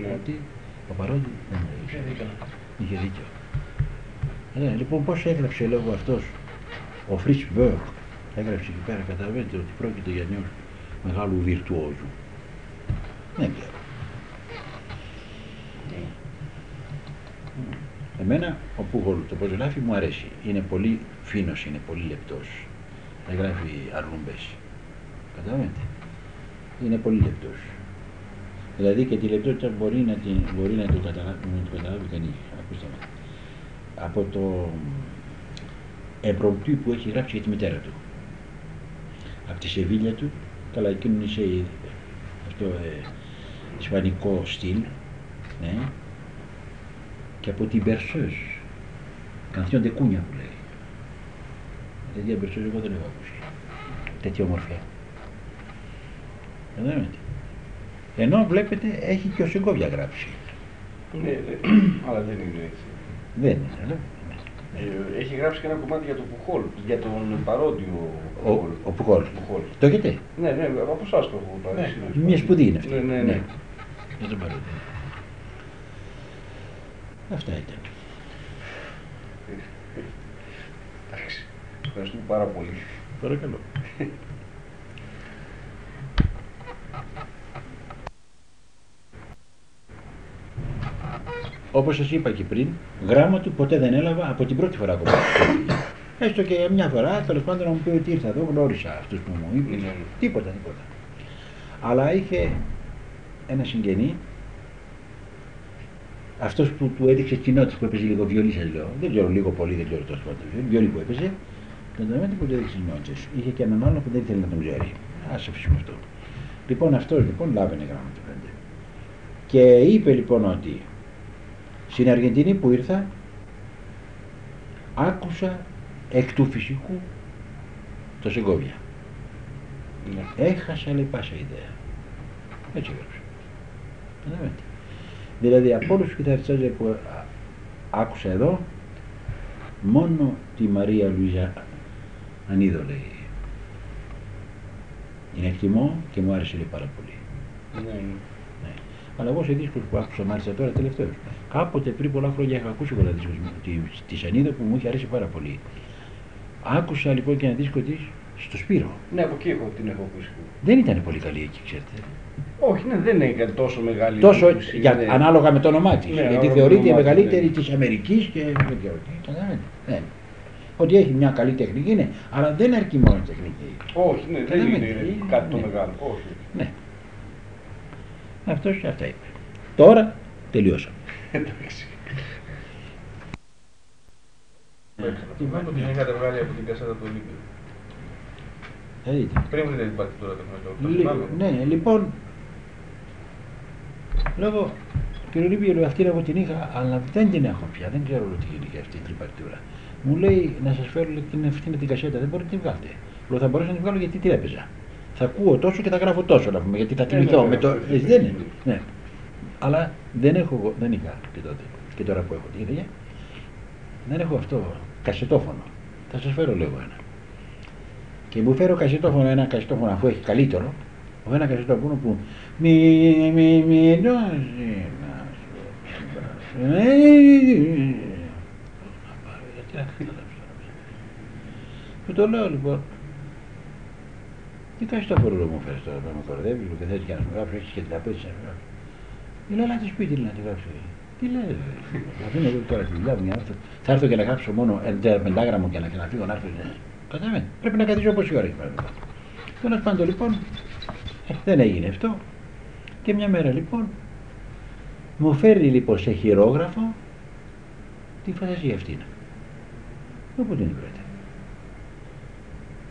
Ναι. ότι ο Παρόντι δεν μου έλεγε. Είχε δίκιο. Ε, λοιπόν πώς έγραψε λόγω αυτός ο Φρίτς Μπέρκ έγραψε εκεί πέρα, καταλαβαίνετε ότι πρόκειται για νέο μεγάλου βιρτουόζου. Δεν ξέρω. Εμένα ο Πούχολ το πώς γράφει μου αρέσει. Είναι πολύ φίνος, είναι πολύ λεπτός. Δεν γράφει αρλούμπες. Καταλαβαίνετε. Είναι πολύ λεπτός. Δηλαδή και τη λεπτότητα μπορεί να, την, μπορεί να, το καταλάβει, να το καταλάβει κανείς. Ακούστε με. Από το εμπρομπτή που έχει γράψει για τη μητέρα του. Από τη Σεβίλια του, καλά εκείνο είναι σε αυτό ε, ισπανικό στυλ, ναι, και από την Περσός, κανθιόν κούνια που λέει. Τέτοια Περσός εγώ δεν έχω ακούσει. Τέτοια ομορφιά. Καταλαβαίνετε. Ενώ βλέπετε έχει και ο Σιγκόβια γράψει. Ναι, ναι, αλλά δεν είναι έτσι. Δεν είναι, αλλά. Ε, έχει γράψει και ένα κομμάτι για τον Πουχόλ, για τον παρόντιο Ο, ο Πουχόλ. Πουχόλ. Το έχετε; Ναι, ναι, από εσάς το έχω πάρει. Ναι, μια σπουδή είναι αυτή. Ναι, ναι, ναι. Για τον παρόντιο. Αυτά ήταν. Εντάξει. Ευχαριστούμε πάρα πολύ. Παρακαλώ. [laughs] Όπως σας είπα και πριν, γράμμα του ποτέ δεν έλαβα από την πρώτη φορά που πήγα. Έστω και μια φορά, τέλος πάντων να μου πει ότι ήρθα εδώ, γνώρισα αυτούς που μου είπε. Ναι. Τίποτα, τίποτα. Αλλά είχε ένα συγγενή, αυτός που του έδειξε κοινότητες που έπαιζε λίγο βιολί, σας λέω. Δεν ξέρω, λίγο πολύ, δεν ξέρω τόσο πάντων. Βιολί που έπαιζε, τον δεδομένο που του έδειξε κοινότητες. Είχε και έναν άλλο που δεν ήθελε να τον ξέρει. Ας αφήσουμε αυτό. Λοιπόν, αυτός λοιπόν λάβαινε γράμματα πέντε. Και είπε λοιπόν ότι στην Αργεντινή που ήρθα άκουσα εκ του φυσικού το Σεγκόβια. Ναι. Έχασα λέει πάσα ιδέα. Έτσι έγραψε. Καταλαβαίνετε. Δηλαδή από όλους τους κιθαριστές που α- άκουσα εδώ, μόνο τη Μαρία Λουίζα Ανίδο λέει. Την εκτιμώ και μου άρεσε λέει πάρα πολύ. Ναι, ναι. Ναι. Αλλά εγώ σε δίσκους που άκουσα μάλιστα τώρα τελευταίως. Κάποτε πριν πολλά χρόνια είχα ακούσει πολλά δίσκους μου, τη, τη Σανίδα που μου είχε αρέσει πάρα πολύ. Άκουσα λοιπόν και ένα δίσκο της στο Σπύρο. Ναι, από εκεί έχω, την έχω ακούσει. Δεν ήταν πολύ καλή εκεί, ξέρετε. Όχι, ναι, δεν είναι κάτι τόσο μεγάλη. Τόσο έκπληξη, για, είναι- ανάλογα με το όνομά της. Ναι, γιατί ανάλογα με θεωρείται το η όνομά της, μεγαλύτερη ναι. της Αμερικής και δεν ξέρω τι. Καταλαβαίνετε. Ναι. Ότι έχει μια καλή τεχνική είναι, αλλά δεν αρκεί μόνο η τεχνική. Όχι, ναι, δεν Καταλαβαίνετε. είναι κάτι το Ναι. μεγάλο. Όχι. Ναι. Αυτός αυτά είπε. Τώρα τελειώσαμε. Εντάξει. Τι Θυμάμαι ότι την είχατε βγάλει από την κασέτα του Ολύμπιου. Θα δείτε. Πριν βρείτε την παρτιτούρα του Μετώπου. Το Λι- θυμάμαι. Ναι, λοιπόν, λέγω, κύριε Λίμπη, λέω, αυτή εγώ την είχα, αλλά δεν την έχω πια, δεν ξέρω τι γίνει και αυτή η τριπαρτούρα. Μου λέει να σας φέρω λέει, την αυτή με την κασέτα, δεν μπορείτε να την βγάλετε. Λέω θα μπορέσω να την βγάλω γιατί τι έπαιζα. Θα ακούω τόσο και θα γράφω τόσο να πούμε, γιατί θα Ε, θυμηθώ. ναι, με το... ναι. Έτσι δεν είναι. Ναι. Αλλά δεν έχω, εγώ- δεν είχα και τότε. Και τώρα που έχω την ίδια, δεν έχω αυτό κασετόφωνο. Θα σας φέρω λίγο ένα. Και μου φέρω κασετόφωνο, ένα κασετόφωνο αφού έχει καλύτερο, από ένα κασετόφωνο που μη μη μη δώσει να σου εμπράσει. Του το λέω λοιπόν. Τι κασετόφωνο μου φέρεις τώρα, να με κορδεύεις, μου και θες και να σου γράψω, έχεις και τραπέζι να σου γράψω. Λέω, έλα τη σπίτι να τη γράψω. Τι λέει, θα αφήνω εγώ τώρα τη δουλειά μου για να έρθω. Θα έρθω και να γράψω μόνο ένα πεντάγραμμο και να, και να φύγω να έρθω. ναι. Κατάλαβες; Πρέπει να καθίσω πόση ώρα έχει παράδειγμα. Τέλος πάντων λοιπόν, ε, δεν έγινε αυτό. Και μια μέρα λοιπόν, μου φέρνει λοιπόν σε χειρόγραφο τη φαντασία αυτή. Όπου την βρείτε;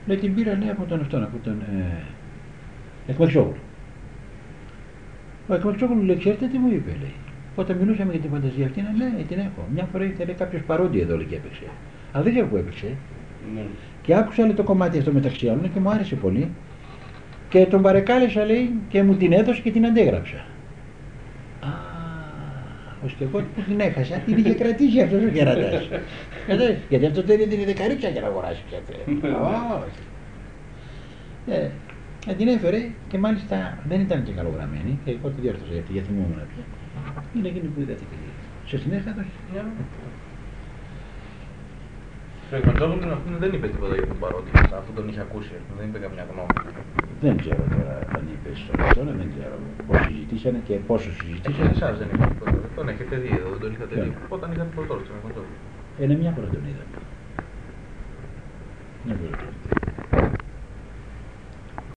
Λέει την πήρα λέει από τον αυτόν, από τον ε, Εκμεξόγλου. Ο Εκμεξόγλου λέει, ξέρετε τι μου είπε, λέει. Όταν μιλούσαμε για την φαντασία αυτή, να λέει, την έχω. Μια φορά ήθελε κάποιος παρόντι εδώ λέει, και έπαιξε. Αλλά δεν ξέρω που έπαιξε. Ναι. Και άκουσα λέει, το κομμάτι αυτό μεταξύ άλλων και μου άρεσε πολύ. Και τον παρεκάλεσα λέει και μου την έδωσε και την αντέγραψα. Α, ώστε και εγώ που την έχασα την είχε κρατήσει αυτός ο κερατάς. Κατάλαβες, Γιατί αυτό δεν είναι δεκαρίτσα για να αγοράσει πια. Όχι. Ε, ε, την έφερε και μάλιστα δεν ήταν και καλογραμμένη και εγώ τη διόρθωσα γιατί, γιατί θυμόμουν πια. Είναι εκείνη που είδατε και σε την είχα δώσει. Ο Εκματζόγλου να πούμε δεν είπε τίποτα για τον παρόντι. Αυτό τον είχε ακούσει, ας πούμε, δεν είπε καμιά γνώμη. Δεν ξέρω τώρα αν είπε στον αυτόν, δεν ξέρω πώς συζητήσανε και πόσο Και συζητήσανε. εσάς δεν είπε τίποτα. Τον έχετε δει εδώ, δεν τον είχατε δει. Ποιον; Όταν είχατε πρωτόλεπτο τον Εκματζόγλου. Είναι μια φορά τον είδαμε. Μια φορά τον είδαμε.